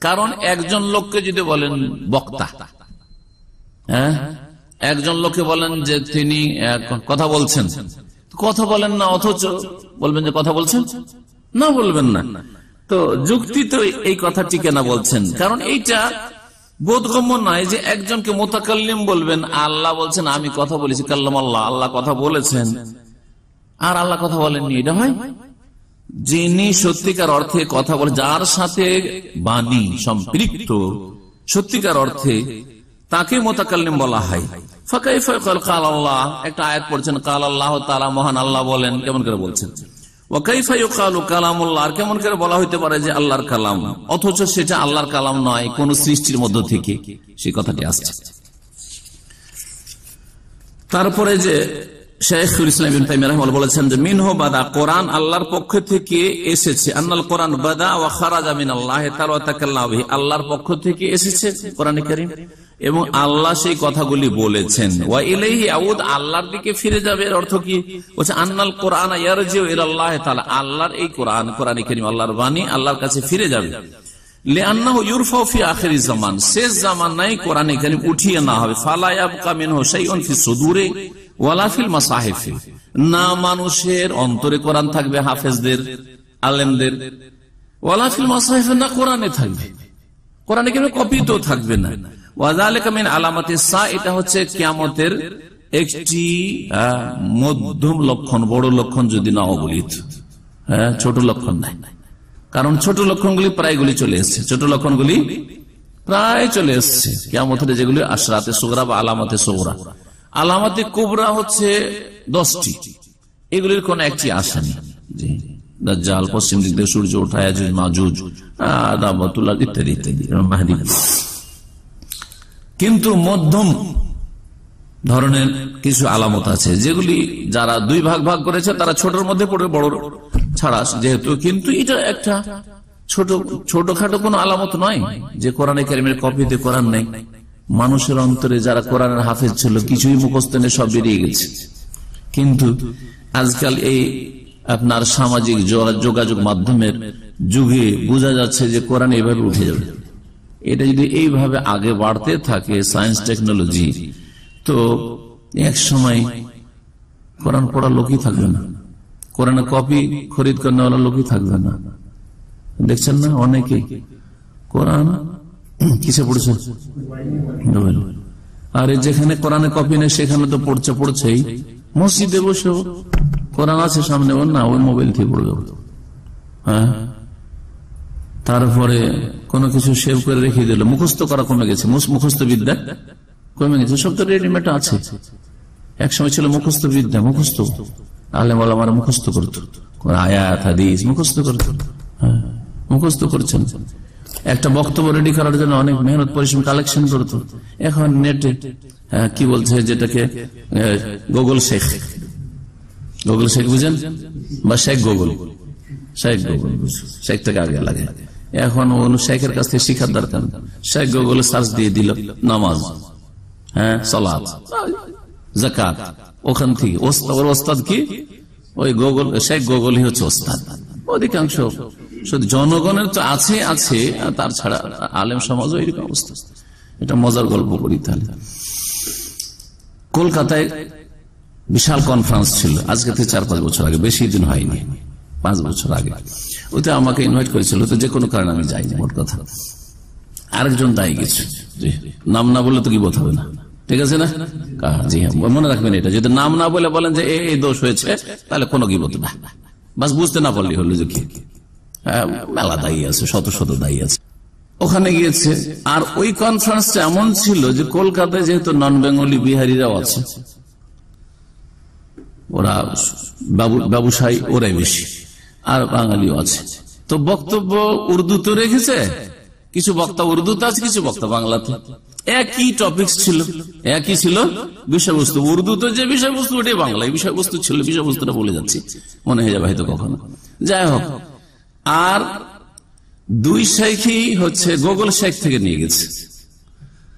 [SPEAKER 3] কারণ একজন লোককে যদি বলেন বক্তা হ্যাঁ? একজন লোককে বলেন যে তিনি কথা বলছেন। কথা বলেন না, অথচ বলবেন যে কথা বলছেন? না বলবেন না। তো যুক্তি তো এই কথাটি না বলছেন। কারণ এইটা বোধগম্য নয় যে একজনকে মোতাকাল্লিম বলবেন, আল্লাহ বলছেন, আমি কথা বলেছি কাল্লাম আল্লাহ আল্লাহ কথা বলেছেন। আর আল্লাহ কথা বলেননি, এটা হয়? যিনি সত্যিকার অর্থে কথা বলে, যার সাথে বাণী সম্পৃক্ত, সত্যিকার অর্থে তাকে মোতাকাল্লিম বলা হয়। ফাঁকাই ফয়কাল কাল আল্লাহ একটা আয়াত পড়ছেন কাল আল্লাহ তালা মহান আল্লাহ বলেন। কেমন করে বলছেন? তারপরে যে শেখুল ইসলাম বলেছেন মিনহু বাদা কোরআন আল্লাহর পক্ষ থেকে এসেছে। আন্নাল কোরআন বাদা ওয়া খারাজা মিনাল্লাহ তাআলা ওয়া আল্লাহর পক্ষ থেকে এসেছে কোরআনে এবং আল্লাহ সেই কথাগুলি বলেছেন। ওয়া ইলাইহি আউদ আল্লাহর দিকে ফিরে যাবে এর অর্থ কি? বলছে আন্নাল কোরআন ইয়ারজিউ ইলাল্লাহ তাআলা। আল্লাহর এই কোরআন কোরআনে কারীম আল্লাহর বাণী আল্লাহর কাছে ফিরে যাবে। লিআন্নাহু ইউরফাউ ফি আখিরিজ জামান। শেষ জামানায় কোরআনে কারীম উঠিয়ে না হবে। ফালা ইয়াবকা মিনহু শাইউন ফি সুদুরে ওয়ালাফিল মাসাহেফে। না মানুষের অন্তরে কোরআন থাকবে হাফেজদের আলেমদের। ওয়ালাফিল মাসাহেফে না কোরআনে থাকবে। কোরআনে কেন কপি তো থাকবে না। ওয়াজালিকামিন সা এটা হচ্ছে কিয়ামতের একটি মধ্যম লক্ষণ বড় লক্ষণ যদি না অবলিত হ্যাঁ ছোট লক্ষণ নাই। কারণ ছোট লক্ষণগুলি প্রায়গুলি চলে এসছে। ছোট লক্ষণগুলি প্রায় চলে এসছে। কেমতের যেগুলি আশরাতে সোগরা বা আলামতে সোগরা। আলামতে কোবরা হচ্ছে দশটি। এগুলির কোন একটি আসেনি জি। দাজ্জাল পশ্চিম দিক দিয়ে সূর্য ওঠা ইয়াজুজ মাজুজ আহ, দাবাতুল্লাহ ইত্যাদি ইত্যাদি। মাহদি কিন্তু মধ্যম ধরনের কিছু আলামত আছে, যেগুলি যারা দুই ভাগ ভাগ করেছে, তারা ছোটর মধ্যে পড়ে বড় ছাড়া যেহেতু কিন্তু এটা একটা ছোট, ছোটখাটো কোনো আলামত নয় যে কোরআনে কারিমের কপিতে কোরআন নেই। মানুষের অন্তরে যারা কোরআনের হাফেজ ছিল, কিছুই মুখস্থ নেই, সব বেরিয়ে গেছে। কিন্তু আজকাল এই আপনার সামাজিক যোগাযোগ মাধ্যমের যুগে বোঝা যাচ্ছে যে কোরআন এভাবে উঠে যাবে। এটা যদি এইভাবে আগে বাড়তে থাকে সায়েন্স টেকনোলজি তো এক সময় কোরআন পড়া লোকই থাকবে না। কোরআনে কপি খরিদ করার লোকই থাকবে না। দেখছেন না অনেকে? কোরআন, কিসে পড়ছে? আর যেখানে কোরআনে কপি নেই, সেখানে তো পড়ছে, পড়ছেই। মসজিদে বসেও কোরআন আছে সামনে না, ওই মোবাইল থেকে পড়বে। হ্যাঁ? তারপরে কোনো কিছু সেভ করে রেখে দিল। মুখস্থ করা কমে গেছে। মুখস্থ বিদ্যা কমে গেছে। সব তো রেডিমেড আছে। এক সময় ছিল মুখস্থ বিদ্যা মুখস্থ। আলে বলা আমার মুখস্থ করতো। আয়াত হাদিস মুখস্থ করতো। হ্যাঁ, মুখস্থ করছেন। একটা বক্তব্য রেডি করার জন্য অনেক মেহনত পরিশ্রম কালেকশন করতো। এখন নেটে হ্যাঁ, কি বলছে যেটাকে গুগল শেখ গুগল শেখ বুঝেন? বা শেখ গুগল শেখ গুগল শেখ থেকে আগে লাগে। এখন অন্য শেখের কাছ থেকে শিখার দরকার শেখ গুগলে সার্চ দিয়ে দিল, নামাজ হ্যাঁ সলাদ জাকাত ওখান থেকে ওর ওস্তাদ কি? ওই গুগল, শেখ গুগলই হচ্ছে ওস্তাদ। অধিকাংশ, শুধু জনগণের তো আছে আছে তার ছাড়া আলেম সমাজও এরকম অবস্থা। এটা মজার গল্প করি তাহলে। কলকাতায় বিশাল কনফারেন্স ছিল। আজকে থেকে চার পাঁচ বছর আগে, বেশি দিন হয়নি, পাঁচ বছর আগে। ওতে আমাকে ইনভাইট করেছিল তো যে কোনো কারণে আমি যাইনি মোট কথা। আরেকজন দায়ী গেছে। নাম না বললে তো কি বোধ হবে না। ঠিক আছে না? জি হ্যাঁ মনে রাখবেন এটা। যদি নাম না বলে বলেন যে এই দোষ হয়েছে তাহলে কোনো কি বোধ না। বাস বুঝতে না পারলি হলো যে কি। হ্যাঁ, মেলা দায়ী আছে শত শত দায়ী আছে। ওখানে গিয়েছে। আর ওই কনফারেন্সটা এমন ছিল যে কলকাতায় যেহেতু নন বেঙ্গলি বিহারিরাও আছে ওরা ব্যবসায়ী ওরাই বেশি। আর বাঙালিও আছে। তো বক্তব্য উর্দু তো রেখেছে? কিছু বক্তা উর্দুতে আছে, কিছু বক্তা বাংলাতে। একই টপিক ছিল। একই ছিল বিষয়বস্তু। উর্দুতে যে বিষয়বস্তু, ওটাই বাংলা। বিষয়বস্তু ছিল, বিষয়বস্তুটা বলে যাচ্ছি। মনে হয়ে যাবে হয়তো কখনো। যাই হোক, আর দুই শেখই হচ্ছে গুগল শেখ থেকে নিয়ে গেছে।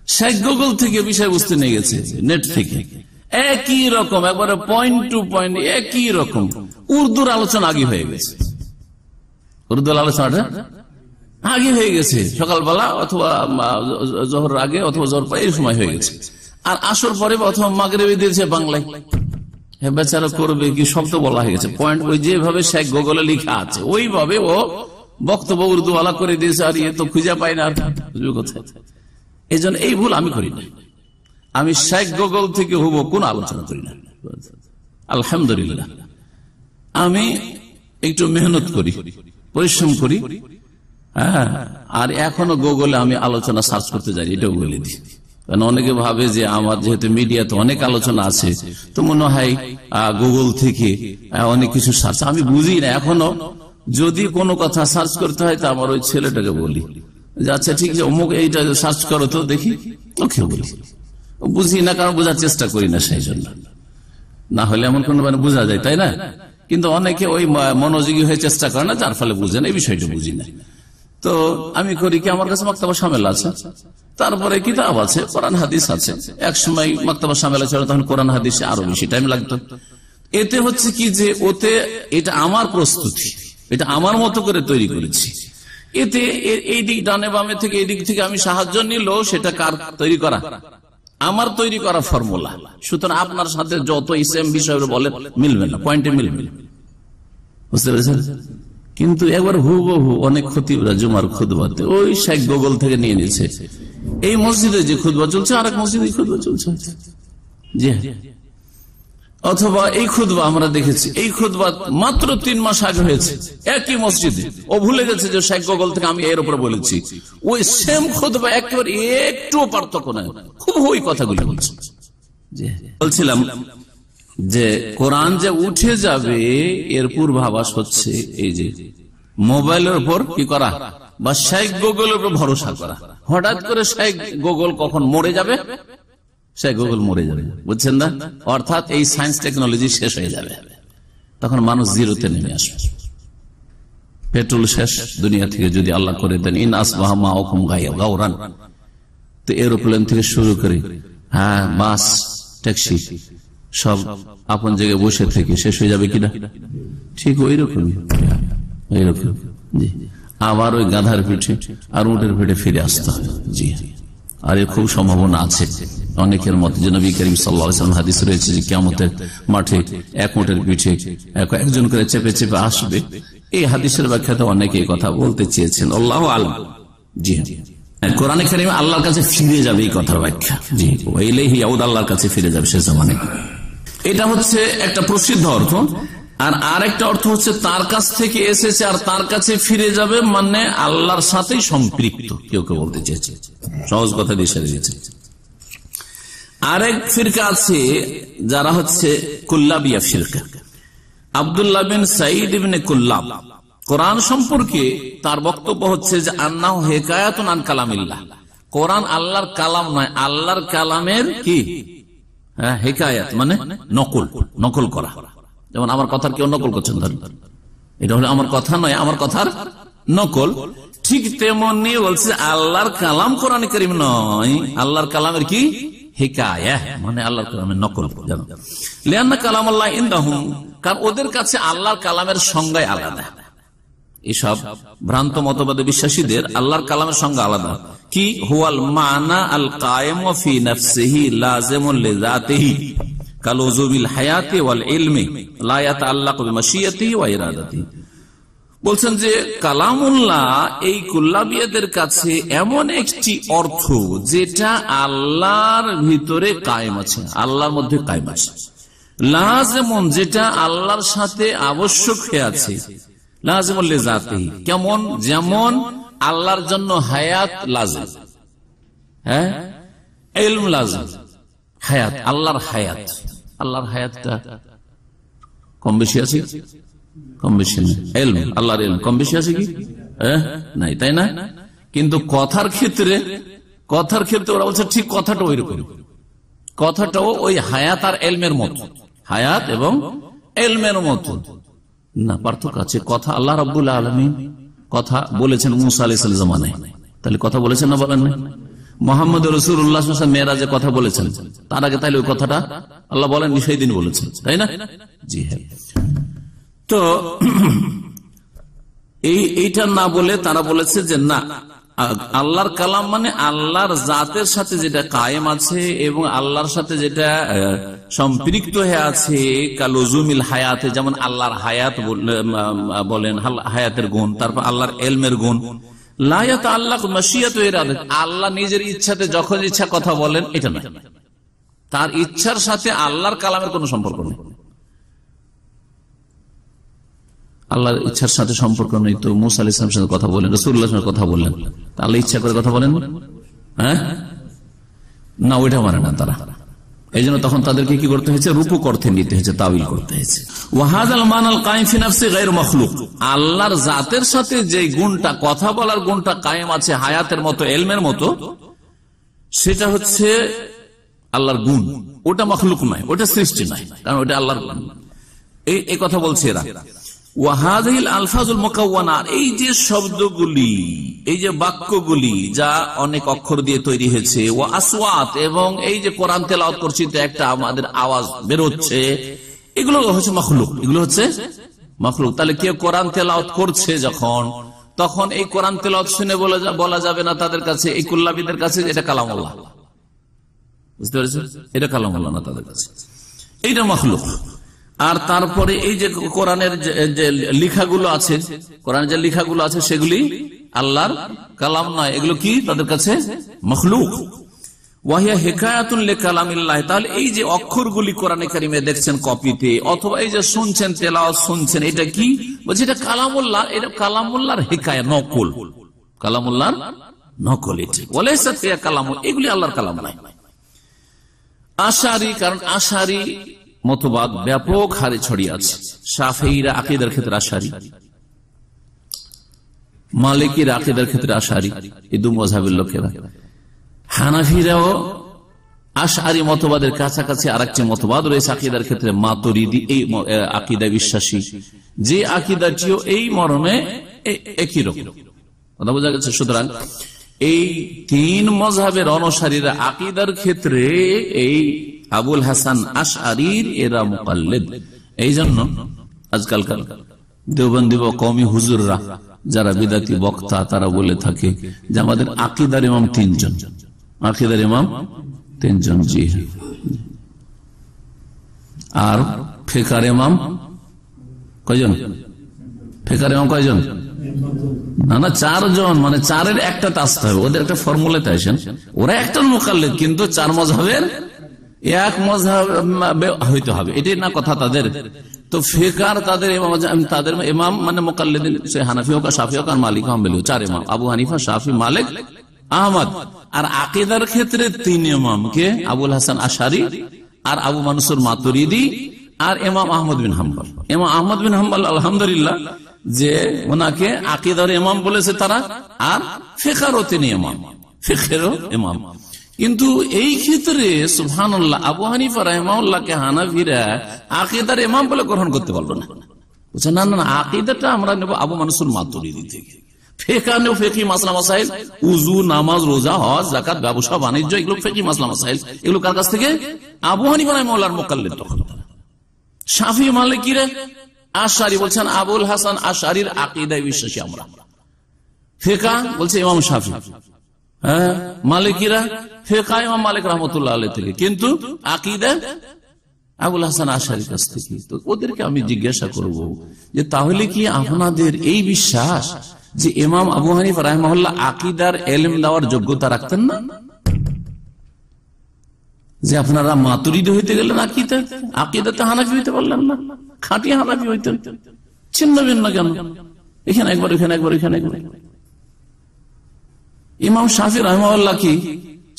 [SPEAKER 3] শেখ গুগল থেকে বিষয়বস্তু নিয়ে গেছে, নেট থেকে। একই রকম, একবারে পয়েন্ট টু পয়েন্ট একই রকম। উর্দুর আলোচনা আগে হয়ে গেছে। উর্দুর আলোচনাটা আগে হয়ে গেছে। সকালবেলা অথবা জহর আগে অথবা জহর পরে এই সময় হয়ে গেছে। আর আসর পরে অথবা মাগরে দিয়েছে বাংলায়। বেচারা করবে কি তো বলা হয়ে গেছে। পয়েন্ট ওই যেভাবে শেখ গুগলে লিখা আছে, ওইভাবে ও বক্তব্য উর্দু আলা করে দিয়েছে আর ইয়ে তো খুঁজে পাই না এই জন্য এই ভুল আমি করি না। আমি শেখ গুগল থেকে হব কোন আলোচনা করি না। আলহামদুলিল্লাহ। আমি একটু মেহনত করি, পরিশ্রম করি। হ্যাঁ আর এখনও গুগলে আমি আলোচনা সার্চ করতে যাই, এটাও বলে দিই। কারণ অনেকে ভাবে যে আমার যেহেতু মিডিয়াতে অনেক আলোচনা আছে, তো মনে হয় গুগল থেকে অনেক কিছু সার্চ আমি বুঝি না এখনও, যদি কোনো কথা সার্চ করতে হয়, তো আমার ওই ছেলেটাকে বলি। যে আচ্ছা ঠিক আছে, অমুক এইটা সার্চ করো তো দেখি ওকে বলি। বুঝি না, কারণ বোঝার চেষ্টা করি না সেই জন্য। না হলে এমন কোনো মানে বোঝা যায়, তাই না? কিন্তু অনেকে ওই মনোযোগী হয়ে চেষ্টা করে না, যার ফলে বুঝে না, এই বিষয়টা বুঝি না। তো আমি করি কি, আমার কাছে মাক্তাবা সামেল আছে। তারপরে কিতাব আছে, কোরআন, হাদিস আছে। এক সময় মাক্তাবা সামেল ছিল তখন কোরআন, হাদিসে আরও বেশি টাইম লাগতো। এতে হচ্ছে কি যে, ওতে এটা আমার প্রস্তুতি, এটা আমার মতো করে তৈরি করেছি। এতে এই দিক ডানে বামে থেকে, এই দিক থেকে আমি সাহায্য নিলেও সেটা কার তৈরি করা? আমার তৈরি করা ফর্মুলা। সুতরাং আপনার সাথে যত ইসলাম বিষয় বলে মিলবে না পয়েন্টে মিলবে বুঝতে পেরেছেন? কিন্তু একবার হু হু অনেক ক্ষতি জুমার খুদবাতে ওই শেখ গোগল থেকে নিয়ে নিয়েছে। এই মসজিদে যে খুদবা চলছে আর এক মসজিদে খুদবা চলছে। জি হ্যাঁ। অথবা এই খুদবা আমরা দেখেছি। এই খুদবা মাত্র তিন মাস আগে হয়েছে। একই মসজিদে। ও ভুলে গেছে যে শেখ গোগল থেকে আমি এর উপরে বলেছি। ওই সেম খুদবা একেবারে একটুও পার্থক্য নাই। খুব ওই কথাগুলি বলছে। বলছিলাম যে কোরআন যে উঠে যাবে, এর পূর্বাভাস হচ্ছে এই যে মোবাইলের উপর কি করা বা শেখ গুগলের উপর ভরসা করা। হঠাৎ করে শেখ গুগল কখন মরে যাবে? শেখ গুগল মরে যাবে। বুঝছেন না? অর্থাৎ এই সায়েন্স টেকনোলজি শেষ হয়ে যাবে। তখন মানুষ জিরোতে নেমে আসবে। পেট্রোল শেষ দুনিয়া থেকে যদি আল্লাহ করে দেন ইন আসবাহ মা ওকুম গাওরান। তো এরোপ্লেন থেকে শুরু করে হ্যাঁ বাস ট্যাক্সি সব আপন জায়গায় বসে থেকে শেষ হয়ে যাবে কিনা? ঠিক ওই রকমই ওই রকম জি। আবার ওই গাধার পিঠে আর উটের পিঠে ফিরে আসতে হবে। জি। আর এর খুব সম্ভাবনা আছে। অনেকের মতে যে নবী করিম সাল্লাম হাদিস রয়েছে যে কেমতের মাঠে এক উটের পিঠে একজন করে চেপে চেপে আসবে। এই হাদিসের ব্যাখ্যাতে অনেকে কথা বলতে চেয়েছেন। আল্লাহ আলম। জি হ্যাঁ। কোরআনে কারিমে আল্লাহর কাছে ফিরে যাবে এই কথার ব্যাখ্যা। জি আউদ আল্লাহর কাছে ফিরে যাবে সে জমানে এটা হচ্ছে একটা প্রসিদ্ধ অর্থ। আর আরেকটা অর্থ হচ্ছে, তার কাছ থেকে এসেছে আর তার কাছে ফিরে যাবে মানে আল্লাহর সাথেই সম্পৃক্ত, কেউ কেউ বলতে চেয়েছে। সহজ কথা দিয়ে সেরে দিয়েছে। আরেক ফিরকা আছে, যারা হচ্ছে কুল্লাবিয়া ফিরকা। আবদুল্লাহ বিন সাইদ কুল্লাব। কোরআন সম্পর্কে তার বক্তব্য হচ্ছে যে আন্না হেকায়াতুন আন কালামিল্লাহ। কোরআন আল্লাহর কালাম নয়, আল্লাহর কালামের কি? হ্যাঁ হেকায়াত মানে নকল নকল করা। যেমন আমার কথার কেউ নকল করছেন ধরেন। এটা হলো আমার কথা নয়, আমার কথার নকল। ঠিক তেমনি বলছে, আল্লাহর কালাম কোরআন করিম নয়। আল্লাহর কালামের কি? মানে আল্লাহ ওদের কাছে কালামের আলাদা। এসব ভ্রান্ত মতবাদে বিশ্বাসীদের আল্লাহর কালামের সঙ্গে আলাদা। কি? মানা আল কায়েম কালুজুবিল হায়াতি ওয়াল ইলমি, লা ইয়াতাআল্লাকু বিমাশিয়াতিহি ওয়া ইরাদাতিহি বলছেন যে, কালামুল্লাহ এই কুল্লাবিয়াদের কাছে এমন একটি অর্থ যেটা আল্লাহর ভিতরে কায়েম আছে, আল্লাহর মধ্যে কায়েম আছে। লাজেমন যেটা আল্লাহর সাথে আবশ্যক হয়ে আছে। লাজেমুল্লে জাতি কেমন? যেমন আল্লাহর জন্য হায়াত লাজেম। হ্যাঁ? এলম লাজেম। হায়াত, আল্লাহর হায়াত। আল্লাহর হায়াতটা কম বেশি আছে কম বেশি আল্লাহর এলম। কম বেশি আছে কি? নাই, তাই না? কিন্তু কথার ক্ষেত্রে কথার ক্ষেত্রে ওরা বলছে ঠিক কথাটা ওই রকম। কথাটাও ওই হায়াত আর এলমের মতো। হায়াত এবং এলমের মতো। না, পার্থক্য আছে। কথা আল্লাহ রব্বুল্লাহ আলমী কথা বলেছেন মুসা আলি জামানায়। তাহলে কথা বলেছেন না বলেন না মোহাম্মদ রসুল্লাহ মেয়েরাজে কথা বলেছেন, তার আগে তাহলে ওই কথাটা আল্লাহ বলেন সেই দিন বলেছেন, তাই না? জি হ্যাঁ। তো, এই, এইটা না বলে তারা বলেছে যে না, আল্লাহর কালাম মানে আল্লাহর জাতের সাথে যেটা কায়েম আছে এবং আল্লাহর সাথে যেটা সম্পৃক্ত হয়ে আছে কালুজুমিল হায়াতে, যেমন আল্লাহর হায়াত বল- বলেন হায়াতের গুণ, তারপর আল্লাহর এলমের গুণ লায়াত আল্লাহ মাসিয়াত আল্লাহ নিজের ইচ্ছাতে যখন ইচ্ছা কথা বলেন, এটা না তার ইচ্ছার সাথে আল্লাহর কালামের কোনো সম্পর্ক নেই। আল্লাহর ইচ্ছার সাথে সম্পর্ক নেই তো মুসা আলি ইসলামের সাথে কথা বলেন রসুল্লাহ কথা বললেন। আল্লাহ ইচ্ছা করে কথা বলেন? হ্যাঁ? না, ওইটা মানে না তারা। এই জন্য তখন তাদেরকে কি করতে হয়েছে? রূপক অর্থে নিতে হয়েছে, তাবিল করতে হয়েছে। ওয়াহাজ আল মান আল গাইর মখলুক। আল্লাহর জাতের সাথে যে গুণটা, কথা বলার গুণটা কায়েম আছে, হায়াতের মতো, এলমের মতো, সেটা হচ্ছে আল্লাহর গুণ। ওটা মখলুক নয়, ওটা সৃষ্টি নয়, কারণ ওটা আল্লাহর গুণ। এই কথা বলছে এরা। আলফাজুল এই যে শব্দগুলি, এই যে বাক্যগুলি যা অনেক অক্ষর দিয়ে তৈরি হয়েছে এবং এই যে কোরআন তেলাওয়াত একটা আমাদের আওয়াজ বেরোচ্ছে, এগুলো এগুলো হচ্ছে তাহলে কেউ কোরআন করছে যখন, তখন এই কোরআন তেলাওয়াত শুনে বলা যাবে না তাদের কাছে, এই কুল্লাবিদের কাছে এটা কালামুল্লাহ। বুঝতে পেরেছেন? এটা কালামুল্লাহ না তাদের কাছে। এইটা মখলুক। আর তারপরে এই যে কোরআনের যে- লেখাগুলো আছে, কোরআনের যে লেখাগুলো আছে, সেগুলি আল্লাহর কালাম নয়। এগুলো কি? তাদের কাছে মখলুক। তাহলে এই যে অক্ষরগুলি কোরআনে দেখছেন কপিতে, অথবা এই যে শুনছেন শুনছেন, এটা কি? এটা কালামুল্লাহ, এটা হেকায়া নকল। এগুলি কালাম আশারি, কারণ আশারি মতবাদ ব্যাপক হারে ছড়িয়ে আছে। সাফেইরা আকিদার ক্ষেত্রে আশারি। মালিকের আকিদার ক্ষেত্রে আশারি। এই দু মজাবের লোকেরা। হানাফিরাও আশারি মতবাদের কাছাকাছি আর একটি মতবাদ রয়েছে আকিদার ক্ষেত্রে মাতরিদি, এই আকিদায় বিশ্বাসী। যে আকিদাটিও এই মরমে একই রকম। কথা বোঝা গেছে? সুতরাং এই তিন মজাবের অনুসারীরা আকিদার ক্ষেত্রে এই আবুল হাসান আশআরির এরা মুকাল্লেদ। এই জন্য আজকালকার দেওবন্দি বা কমি হুজুররা, যারা বিদাতি বক্তা, তারা বলে থাকে যে আমাদের আকিদার ইমাম তিনজন। আকিদার ইমাম তিনজন, জি হ্যাঁ। আর ফেকার ইমাম কয়জন? ফেকার ইমাম কয়জন? না না, চারজন মানে চারের একটা আসতে হবে। ওদের একটা ফর্মুলাতে আসেন। ওরা একটা মোকাল্লিদ, কিন্তু চার মজাবের এক মজাব হইতে হবে। এটাই না কথা তাদের। তো ফেকার তাদের তাদের ইমাম মানে মোকাল্লিদিন, সে হানাফি হোক সাফি হোক আর মালিক হাম্বেলি চার ইমাম। আবু হানিফা সাফি মালিক, আহমদ। আর আকিদার ক্ষেত্রে তিন ইমামকে আবুল হাসান আশারি আর আবু মানুষের মাতুরিদি আর এমাম আহমদ বিন হাম্বল। ইমাম আহমদ বিন হাম্বল, আলহামদুলিল্লাহ, যে ওনাকে আকিদার ইমাম বলেছে তারা, আর ফেকারও তিনি ইমাম। ফেকেরও ইমাম। কিন্তু এই ক্ষেত্রে সুহান আবু হানিফা রহমাউল্লাহকে হানাফিরা আকিদার ইমাম বলে গ্রহণ করতে পারল না। বলছে না? না আকিদাটা আমরা নেব আবু মানুষুর মাতুরিদি থেকে। থেকে? আবুল হাসান বিশ্বাসী আমরা। ফেকা হ্যাঁ মালিকিরা ফেকা ইমাম মালিক রহমতুল্লাহ আলী থেকে। কিন্তু আকিদা আবুল হাসান আশারির কাছ থেকে। তো ওদেরকে আমি জিজ্ঞাসা করব যে, তাহলে কি আপনাদের এই বিশ্বাস যে ইমাম আবু হানিফ রাহমাহুল্লাহ আকিদার এলেম দেওয়ার যোগ্যতা রাখতেন না? যে আপনারা মাতুরিদি হইতে গেলেন আকিদা? আকিদাতে হানাফি হইতে পারলেন না। খাঁটি হানাফি হইতেন। ছিন্ন ভিন্ন কেন? এখানে একবার এখানে একবার এখানে একবার। ইমাম শাফি রহমাল্লাহ কি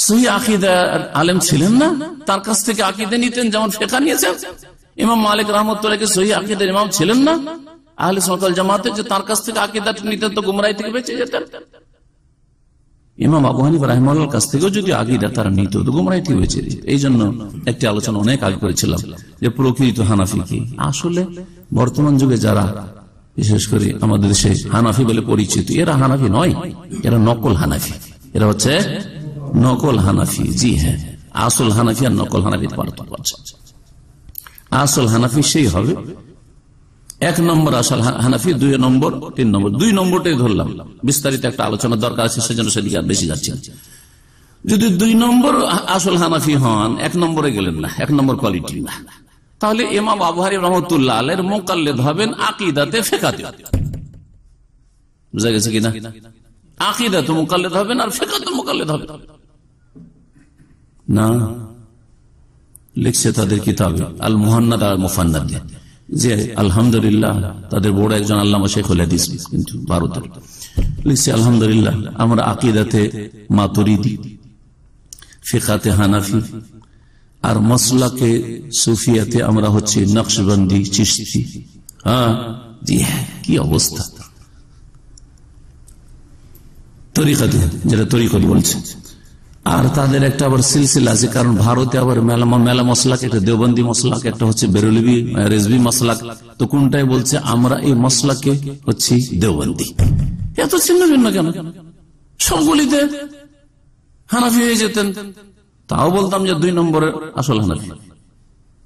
[SPEAKER 3] সহি আকিদা আলেম ছিলেন না? তার কাছ থেকে আকিদে নিতেন, যেমন ফেকা নিয়েছেন। ইমাম মালিক রহমতুল্লাহকে সহি আকিদের ইমাম ছিলেন না? আহলে সকাল জামাতে যে তার কাছ থেকে আকিদা নিতেন, তো গুমরাই থেকে বেঁচে যেতেন। ইমাম কাছ থেকেও যদি তারা নিত গুমরাই বেঁচে যেত। এই জন্য একটি আলোচনা অনেক আগে করেছিলাম, যে প্রকৃত হানাফি কি? আসলে বর্তমান যুগে যারা, বিশেষ করে আমাদের দেশে হানাফি বলে পরিচিত, এরা হানাফি নয়, এরা নকল হানাফি। এরা হচ্ছে নকল হানাফি, জি হ্যাঁ আসল হানাফি আর নকল হানাফি পার্থক্য আছে। আসল হানাফি সেই হবে, এক নম্বর আসল হানাফি, দুই নম্বর, তিন নম্বর, দুই নম্বরটাই ধরলাম। বিস্তারিত একটা আলোচনা দরকার আছে, সেজন্য সেদিকে আর বেশি যাচ্ছে। যদি দুই নম্বর আসল হানাফি হন, এক নম্বরে গেলেন না, এক নম্বর কোয়ালিটি না। তাহলে এমাম আবহারি রহমতুল্লাহ আলের মোকাল্লেদ হবেন আকিদাতে ফেকাতে। বুঝা গেছে কিনা? আকিদাতে মোকাল্লেদ হবেন আর ফেকাতে মোকাল্লেদ হবেন। না, লিখছে তাদের কিতাবে আল মুহান্নাদ আর মুফান্নাদ। যে আলহামদুলিল্লাহ, তাদের বড় একজন আল্লামা শেখ হাদিস, কিন্তু ভারতের। লিখছে, আলহামদুলিল্লাহ, আমরা আকিদাতে মাতুরিদি, ফিকাতে হানাফি, আর মসলাকে সুফিয়াতে আমরা হচ্ছে নকশবন্দি চিস্তি হ্যাঁ জি হ্যাঁ কি অবস্থা। তরিকাতে, যেটা তরিকত বলছে। আর তাদের একটা আবার সিলসিলা আছে, কারণ ভারতে আবার মেলা মশলাক একটা দেওবন্দি মশলাক একটা হচ্ছে বেরলবি রেজবি মশলাক তো কোনটাই বলছে, আমরা এই মশলাকে হচ্ছে দেওবন্দি। এত ছিন্ন ভিন্ন কেন? সবগুলিতে হানাফি হয়ে যেতেন। তাও বলতাম যে দুই নম্বরে আসল হানাফি।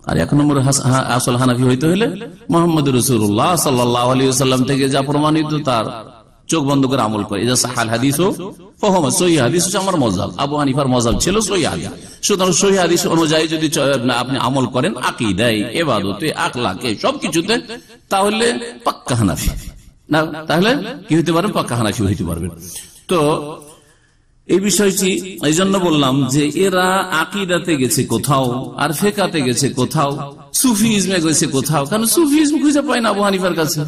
[SPEAKER 3] আর এক নম্বরে আসল হানাফি হইতে হলে মোহাম্মদ রসুল্লাহ সাল্লাহ আলী সাল্লাম থেকে যা প্রমাণিত তার। চোখ বন্ধ করে আমল করে। আমার মজাব আবু হানিফার মজাব ছিল সহি হাদিস। সুতরাং সহি হাদিস অনুযায়ী যদি আপনি আমল করেন আঁকি দেয় এবাদতে আকলাকে সবকিছুতে, তাহলে পাক্কা হানাফি। না, তাহলে কি হইতে পারেন? পাক্কা হানাফি হইতে পারবেন। তো এই বিষয়টি এই জন্য বললাম যে এরা আকিদাতে গেছে কোথাও, আর ফেকাতে গেছে কোথাও সুফিজমে গেছে কোথাও, কারণ সুফিজম খুঁজে পায় না আবু হানিফার কাছে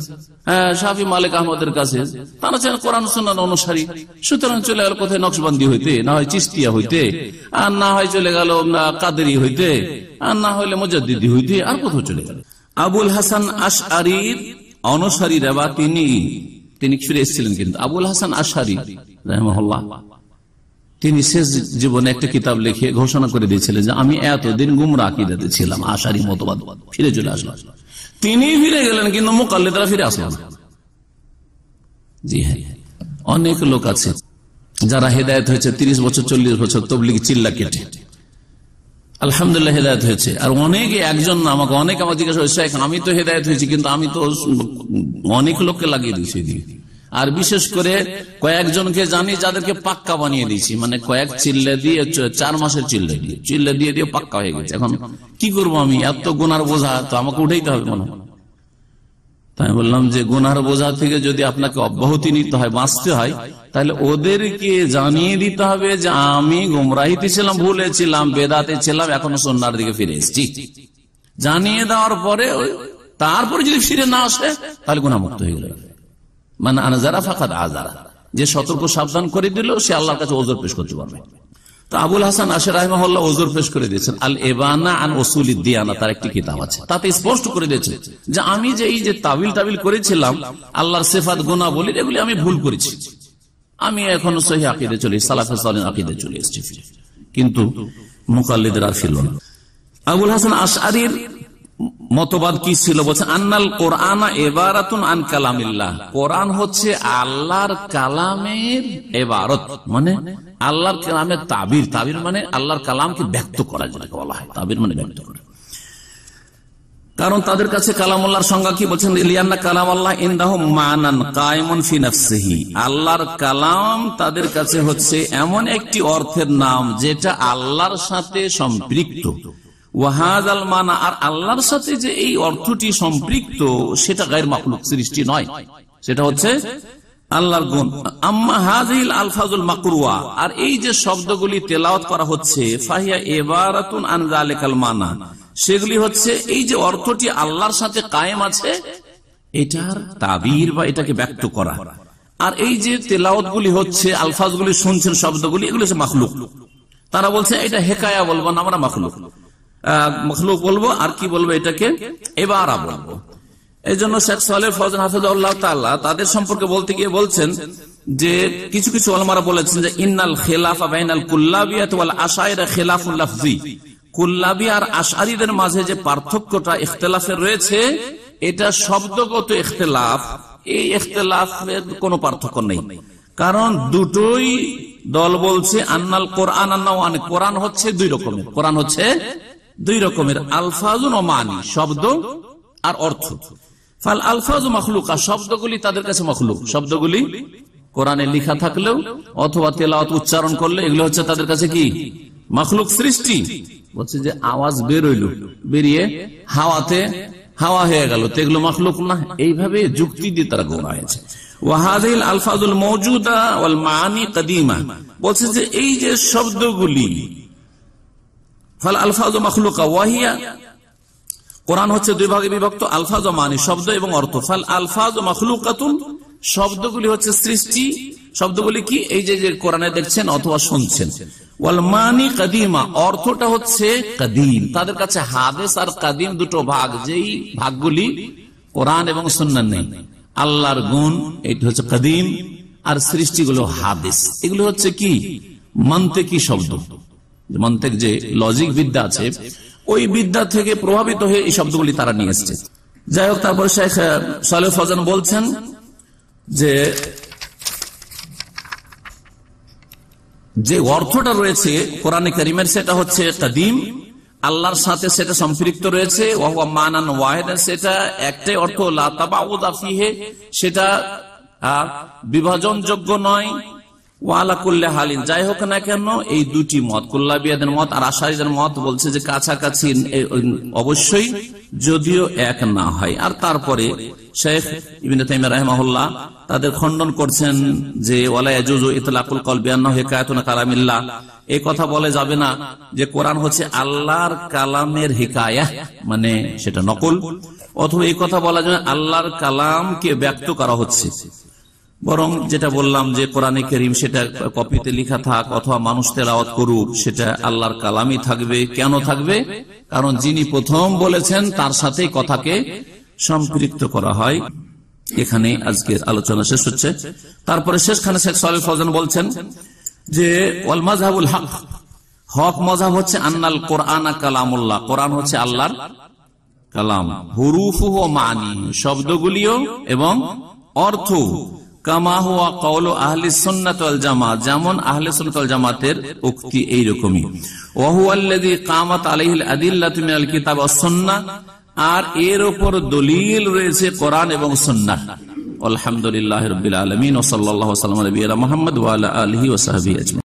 [SPEAKER 3] হ্যাঁ শাফি মালিক আহমদের কাছে। তারা কোরআন অনুসারী। সুতরাং চলে গেল কোথায় নকশবন্দি হইতে, না হয় চিস্তিয়া হইতে, আর না হয় চলে গেল কাদেরি হইতে, আর না হইলে মজাদ্দিদি হইতে, আর কোথাও চলে গেল। আবুল হাসান আশআরির অনুসারীরা বা তিনি তিনি ফিরে এসেছিলেন কিন্তু, আবুল হাসান আশারি রহমহল্লা তিনি শেষ জীবনে একটা কিতাব লিখে ঘোষণা করে দিয়েছিলেন যে আমি এতদিন গুমরা আকিদাতে ছিলাম, আশারি মতবাদ। ফিরে চলে আসলাম। তিনি ফিরে গেলেন, কিন্তু মোকাল্লেদরা ফিরে আসলাম জি হ্যাঁ অনেক লোক আছে যারা হেদায়ত হয়েছে, তিরিশ বছর, চল্লিশ বছর তবলিগ চিল্লা কেটে। আলহামদুলিল্লাহ হেদায়ত হয়েছে। আর অনেকে, একজন আমাকে, অনেক আমার জিজ্ঞাসা আমি তো হেদায়ত হয়েছি, কিন্তু আমি তো অনেক লোককে লাগিয়ে দিয়েছি। আর বিশেষ করে কয়েকজনকে জানি যাদেরকে পাক্কা বানিয়ে দিয়েছি মানে কয়েক চিল্লে দিয়ে চার মাসের চিল্লে দিয়ে চিল্লে দিয়ে দিয়ে পাক্কা হয়ে গেছে। এখন কি করব আমি? এত গুনার বোঝা তো আমাকে উঠেইতে হবে মনে তাই বললাম যে গুনার বোঝা থেকে যদি আপনাকে অব্যাহতি নিতে হয়, বাঁচতে হয়, তাহলে ওদেরকে জানিয়ে দিতে হবে যে আমি গুমরাহিতে ছিলাম, ভুলে ছিলাম, বেদাতে ছিলাম, এখনও সন্ন্যার দিকে ফিরে এসেছি। জানিয়ে দেওয়ার পরে তারপরে যদি ফিরে না আসে, তাহলে গুণামুক্ত হয়ে গেল। মানে আনাজারা ফাঁকাত আজারা যে সতর্ক সাবধান করে দিল, সে আল্লাহর কাছে ওজোর পেশ করতে পারবে। আবুল হাসান আশার রাহমাহুল্লাহ ওজোর পেশ করে দিয়েছেন, আল এবানা আন ওসুল দিয়ানা, তার একটি কিতাব আছে। তাতে স্পষ্ট করে দিয়েছে যে আমি যে এই যে তাবিল টাবিল করেছিলাম, আল্লাহর সেফাত গোনা বলি এগুলি আমি ভুল করেছি। আমি এখন সহি আকিদে চলে সালাফে সালিন আকিদে চলে এসেছি। কিন্তু মুকাল্লিদের আর ফিরল না। আবুল হাসান আশারির মতবাদ কি ছিল? বলছে, আন্নাল কোরআন এবারাতুন আন কালামিল্লাহ। কোরআন হচ্ছে আল্লাহর কালামের এবারত মানে আল্লাহর কালামের তাবির। তাবির মানে আল্লাহর কালামকে ব্যক্ত করা, যেটাকে বলা হয়। তাবির মানে ব্যক্ত করা। কারণ তাদের কাছে কালামুল্লাহর সংজ্ঞা কি? বলছেন, লিয়ান্না কালাম আল্লাহ ইন্দাহ মানান কায়মন ফি নাফসিহি। আল্লাহর কালাম তাদের কাছে হচ্ছে এমন একটি অর্থের নাম, যেটা আল্লাহর সাথে সম্পৃক্ত। ওয়াহাজ মানা, আর আল্লাহর সাথে যে এই অর্থটি সম্পৃক্ত, সেটা গায়ের মাকলুক সৃষ্টি নয়। সেটা হচ্ছে আল্লাহর গুণ। আম্মা হাজিল আলফাজুল মাকরুয়া, আর এই যে শব্দগুলি তেলাওয়াত করা হচ্ছে, ফাহিয়া এবারাতুন আন জালিকাল মানা, সেগুলি হচ্ছে এই যে অর্থটি আল্লাহর সাথে কায়েম আছে, এটার তাবির বা এটাকে ব্যক্ত করা। আর এই যে তেলাওত গুলি হচ্ছে, আলফাজগুলি শুনছেন, শব্দগুলি, এগুলো হচ্ছে মাখলুক। তারা বলছে, এটা হেকায়া বলব না, আমরা মাখলুক। মখলুক বলব, আর কি বলব এটাকে? এবারা বলব। এই জন্য শেখ সালেহ ফজল হাফিজুল্লাহ তাদের সম্পর্কে বলতে গিয়ে বলছেন যে, কিছু কিছু আলমারা বলেছেন যে, ইন্নাল খেলাফা বাইনাল কুল্লাবিয়াত ওয়াল আশাইরা খেলাফুল কুল্লাবি আর আশারিদের মাঝে যে পার্থক্যটা ইখতলাফের রয়েছে, এটা শব্দগত ইখতলাফ। এই ইখতলাফের কোনো পার্থক্য নেই। কারণ দুটোই দল বলছে, আন্নাল কোরআন আন্না কোরআন হচ্ছে দুই রকমের। কোরআন হচ্ছে দুই রকমের, আলফাজুন ও মানি, শব্দ আর অর্থ। ফাল আলফাজ মখলুকা, শব্দগুলি তাদের কাছে মখলুক। শব্দগুলি কোরআনে লিখা থাকলেও অথবা তেলাওয়াত উচ্চারণ করলে এগুলো হচ্ছে তাদের কাছে কি? মখলুক সৃষ্টি। বলছে যে আওয়াজ বেরোইল বেরিয়ে হাওয়াতে হাওয়া হয়ে গেল, তো এগুলো মখলুক না। এইভাবে যুক্তি দিয়ে তারা গোনা হয়েছে। ওয়াহাদিল আলফাজুল মৌজুদা ওয়াল মানি কদিমা। বলছে যে এই যে শব্দগুলি ফাল আলফাজ মখলুকা, ওয়াহিয়া। কোরআন হচ্ছে দুই ভাগে বিভক্ত, আলফাজ মানি শব্দ এবং অর্থ। ফাল আলফাজ মখলুকাতুন, শব্দগুলি হচ্ছে সৃষ্টি। শব্দগুলি কি? এই যে যে কোরআনে দেখছেন অথবা শুনছেন। ওয়াল মানি কাদিমা, অর্থটা হচ্ছে কাদিম। তাদের কাছে হাদেস আর কাদিম দুটো ভাগ, যেই ভাগগুলি কোরআন এবং সুন্নান নেই। আল্লাহর গুণ এটি হচ্ছে কাদিম। আর সৃষ্টিগুলো হাদিস। এগুলো হচ্ছে কি? মানতে কি শব্দ। মন্তেক যে লজিক বিদ্যা আছে, ওই বিদ্যা থেকে প্রভাবিত হয়ে এই শব্দগুলি তারা নিয়ে এসছে। যাই হোক, তারপর শেখ সালে ফজান বলছেন যে যে অর্থটা রয়েছে কোরআনে করিমের, সেটা হচ্ছে কাদিম, আল্লাহর সাথে সেটা সম্পৃক্ত রয়েছে মানান সেটা একটাই অর্থ লাফিহে সেটা বিভাজনযোগ্য নয় ওয়ালা যাই হোক না কেন, এই দুটি মত, কুল্লাবিয়াদের মত আর মত বলছে যে কাছাকাছি অবশ্যই যদিও এক না হয়। আর তারপরে শেখ ইবিন তাদের খণ্ডন করছেন যে ওয়ালাইজুজু এই কথা বলে যাবে না যে, কোরআন হচ্ছে আল্লাহর কালামের হিকায়া মানে সেটা নকল। অথবা এই কথা বলা যায় আল্লাহর কালামকে ব্যক্ত করা হচ্ছে। বরং যেটা বললাম যে কোরআনে করিম সেটা কপিতে লিখা থাক অথবা মানুষ তেলাওয়াত করুক, সেটা আল্লাহর কালামই থাকবে। কেন থাকবে? কারণ যিনি প্রথম বলেছেন, তার সাথে কথাকে সম্পৃক্ত করা হয়। এখানে আজকের আলোচনা শেষ হচ্ছে। তারপরে শেষখানে শেখ সাল ফজান বলছেন যে, ওয়াল মাজহাবুল হক। হক মজাব হচ্ছে আন্নাল কোরআন কালামুল্লাহ। কোরআন হচ্ছে আল্লাহর কালাম। হুরুফু মানি, শব্দগুলিও এবং অর্থ কামা হুয়া কৌল আহলি সন্ন্যতল জামা যেমন আহলে সন্ন্যতল জামাতের উক্তি এইরকমই। আল্লাদি কামাত আলহিল আদিল্লা তুমি আল কিতাব অসন্না আর এর ওপর দলিল রয়েছে কোরআন এবং সন্না। আলহামদুলিল্লাহ রবিল আলমিন, ওয়া সাল্লাল্লাহু আলা মোহাম্মদ আলহি সাহবিহি আজমাইন।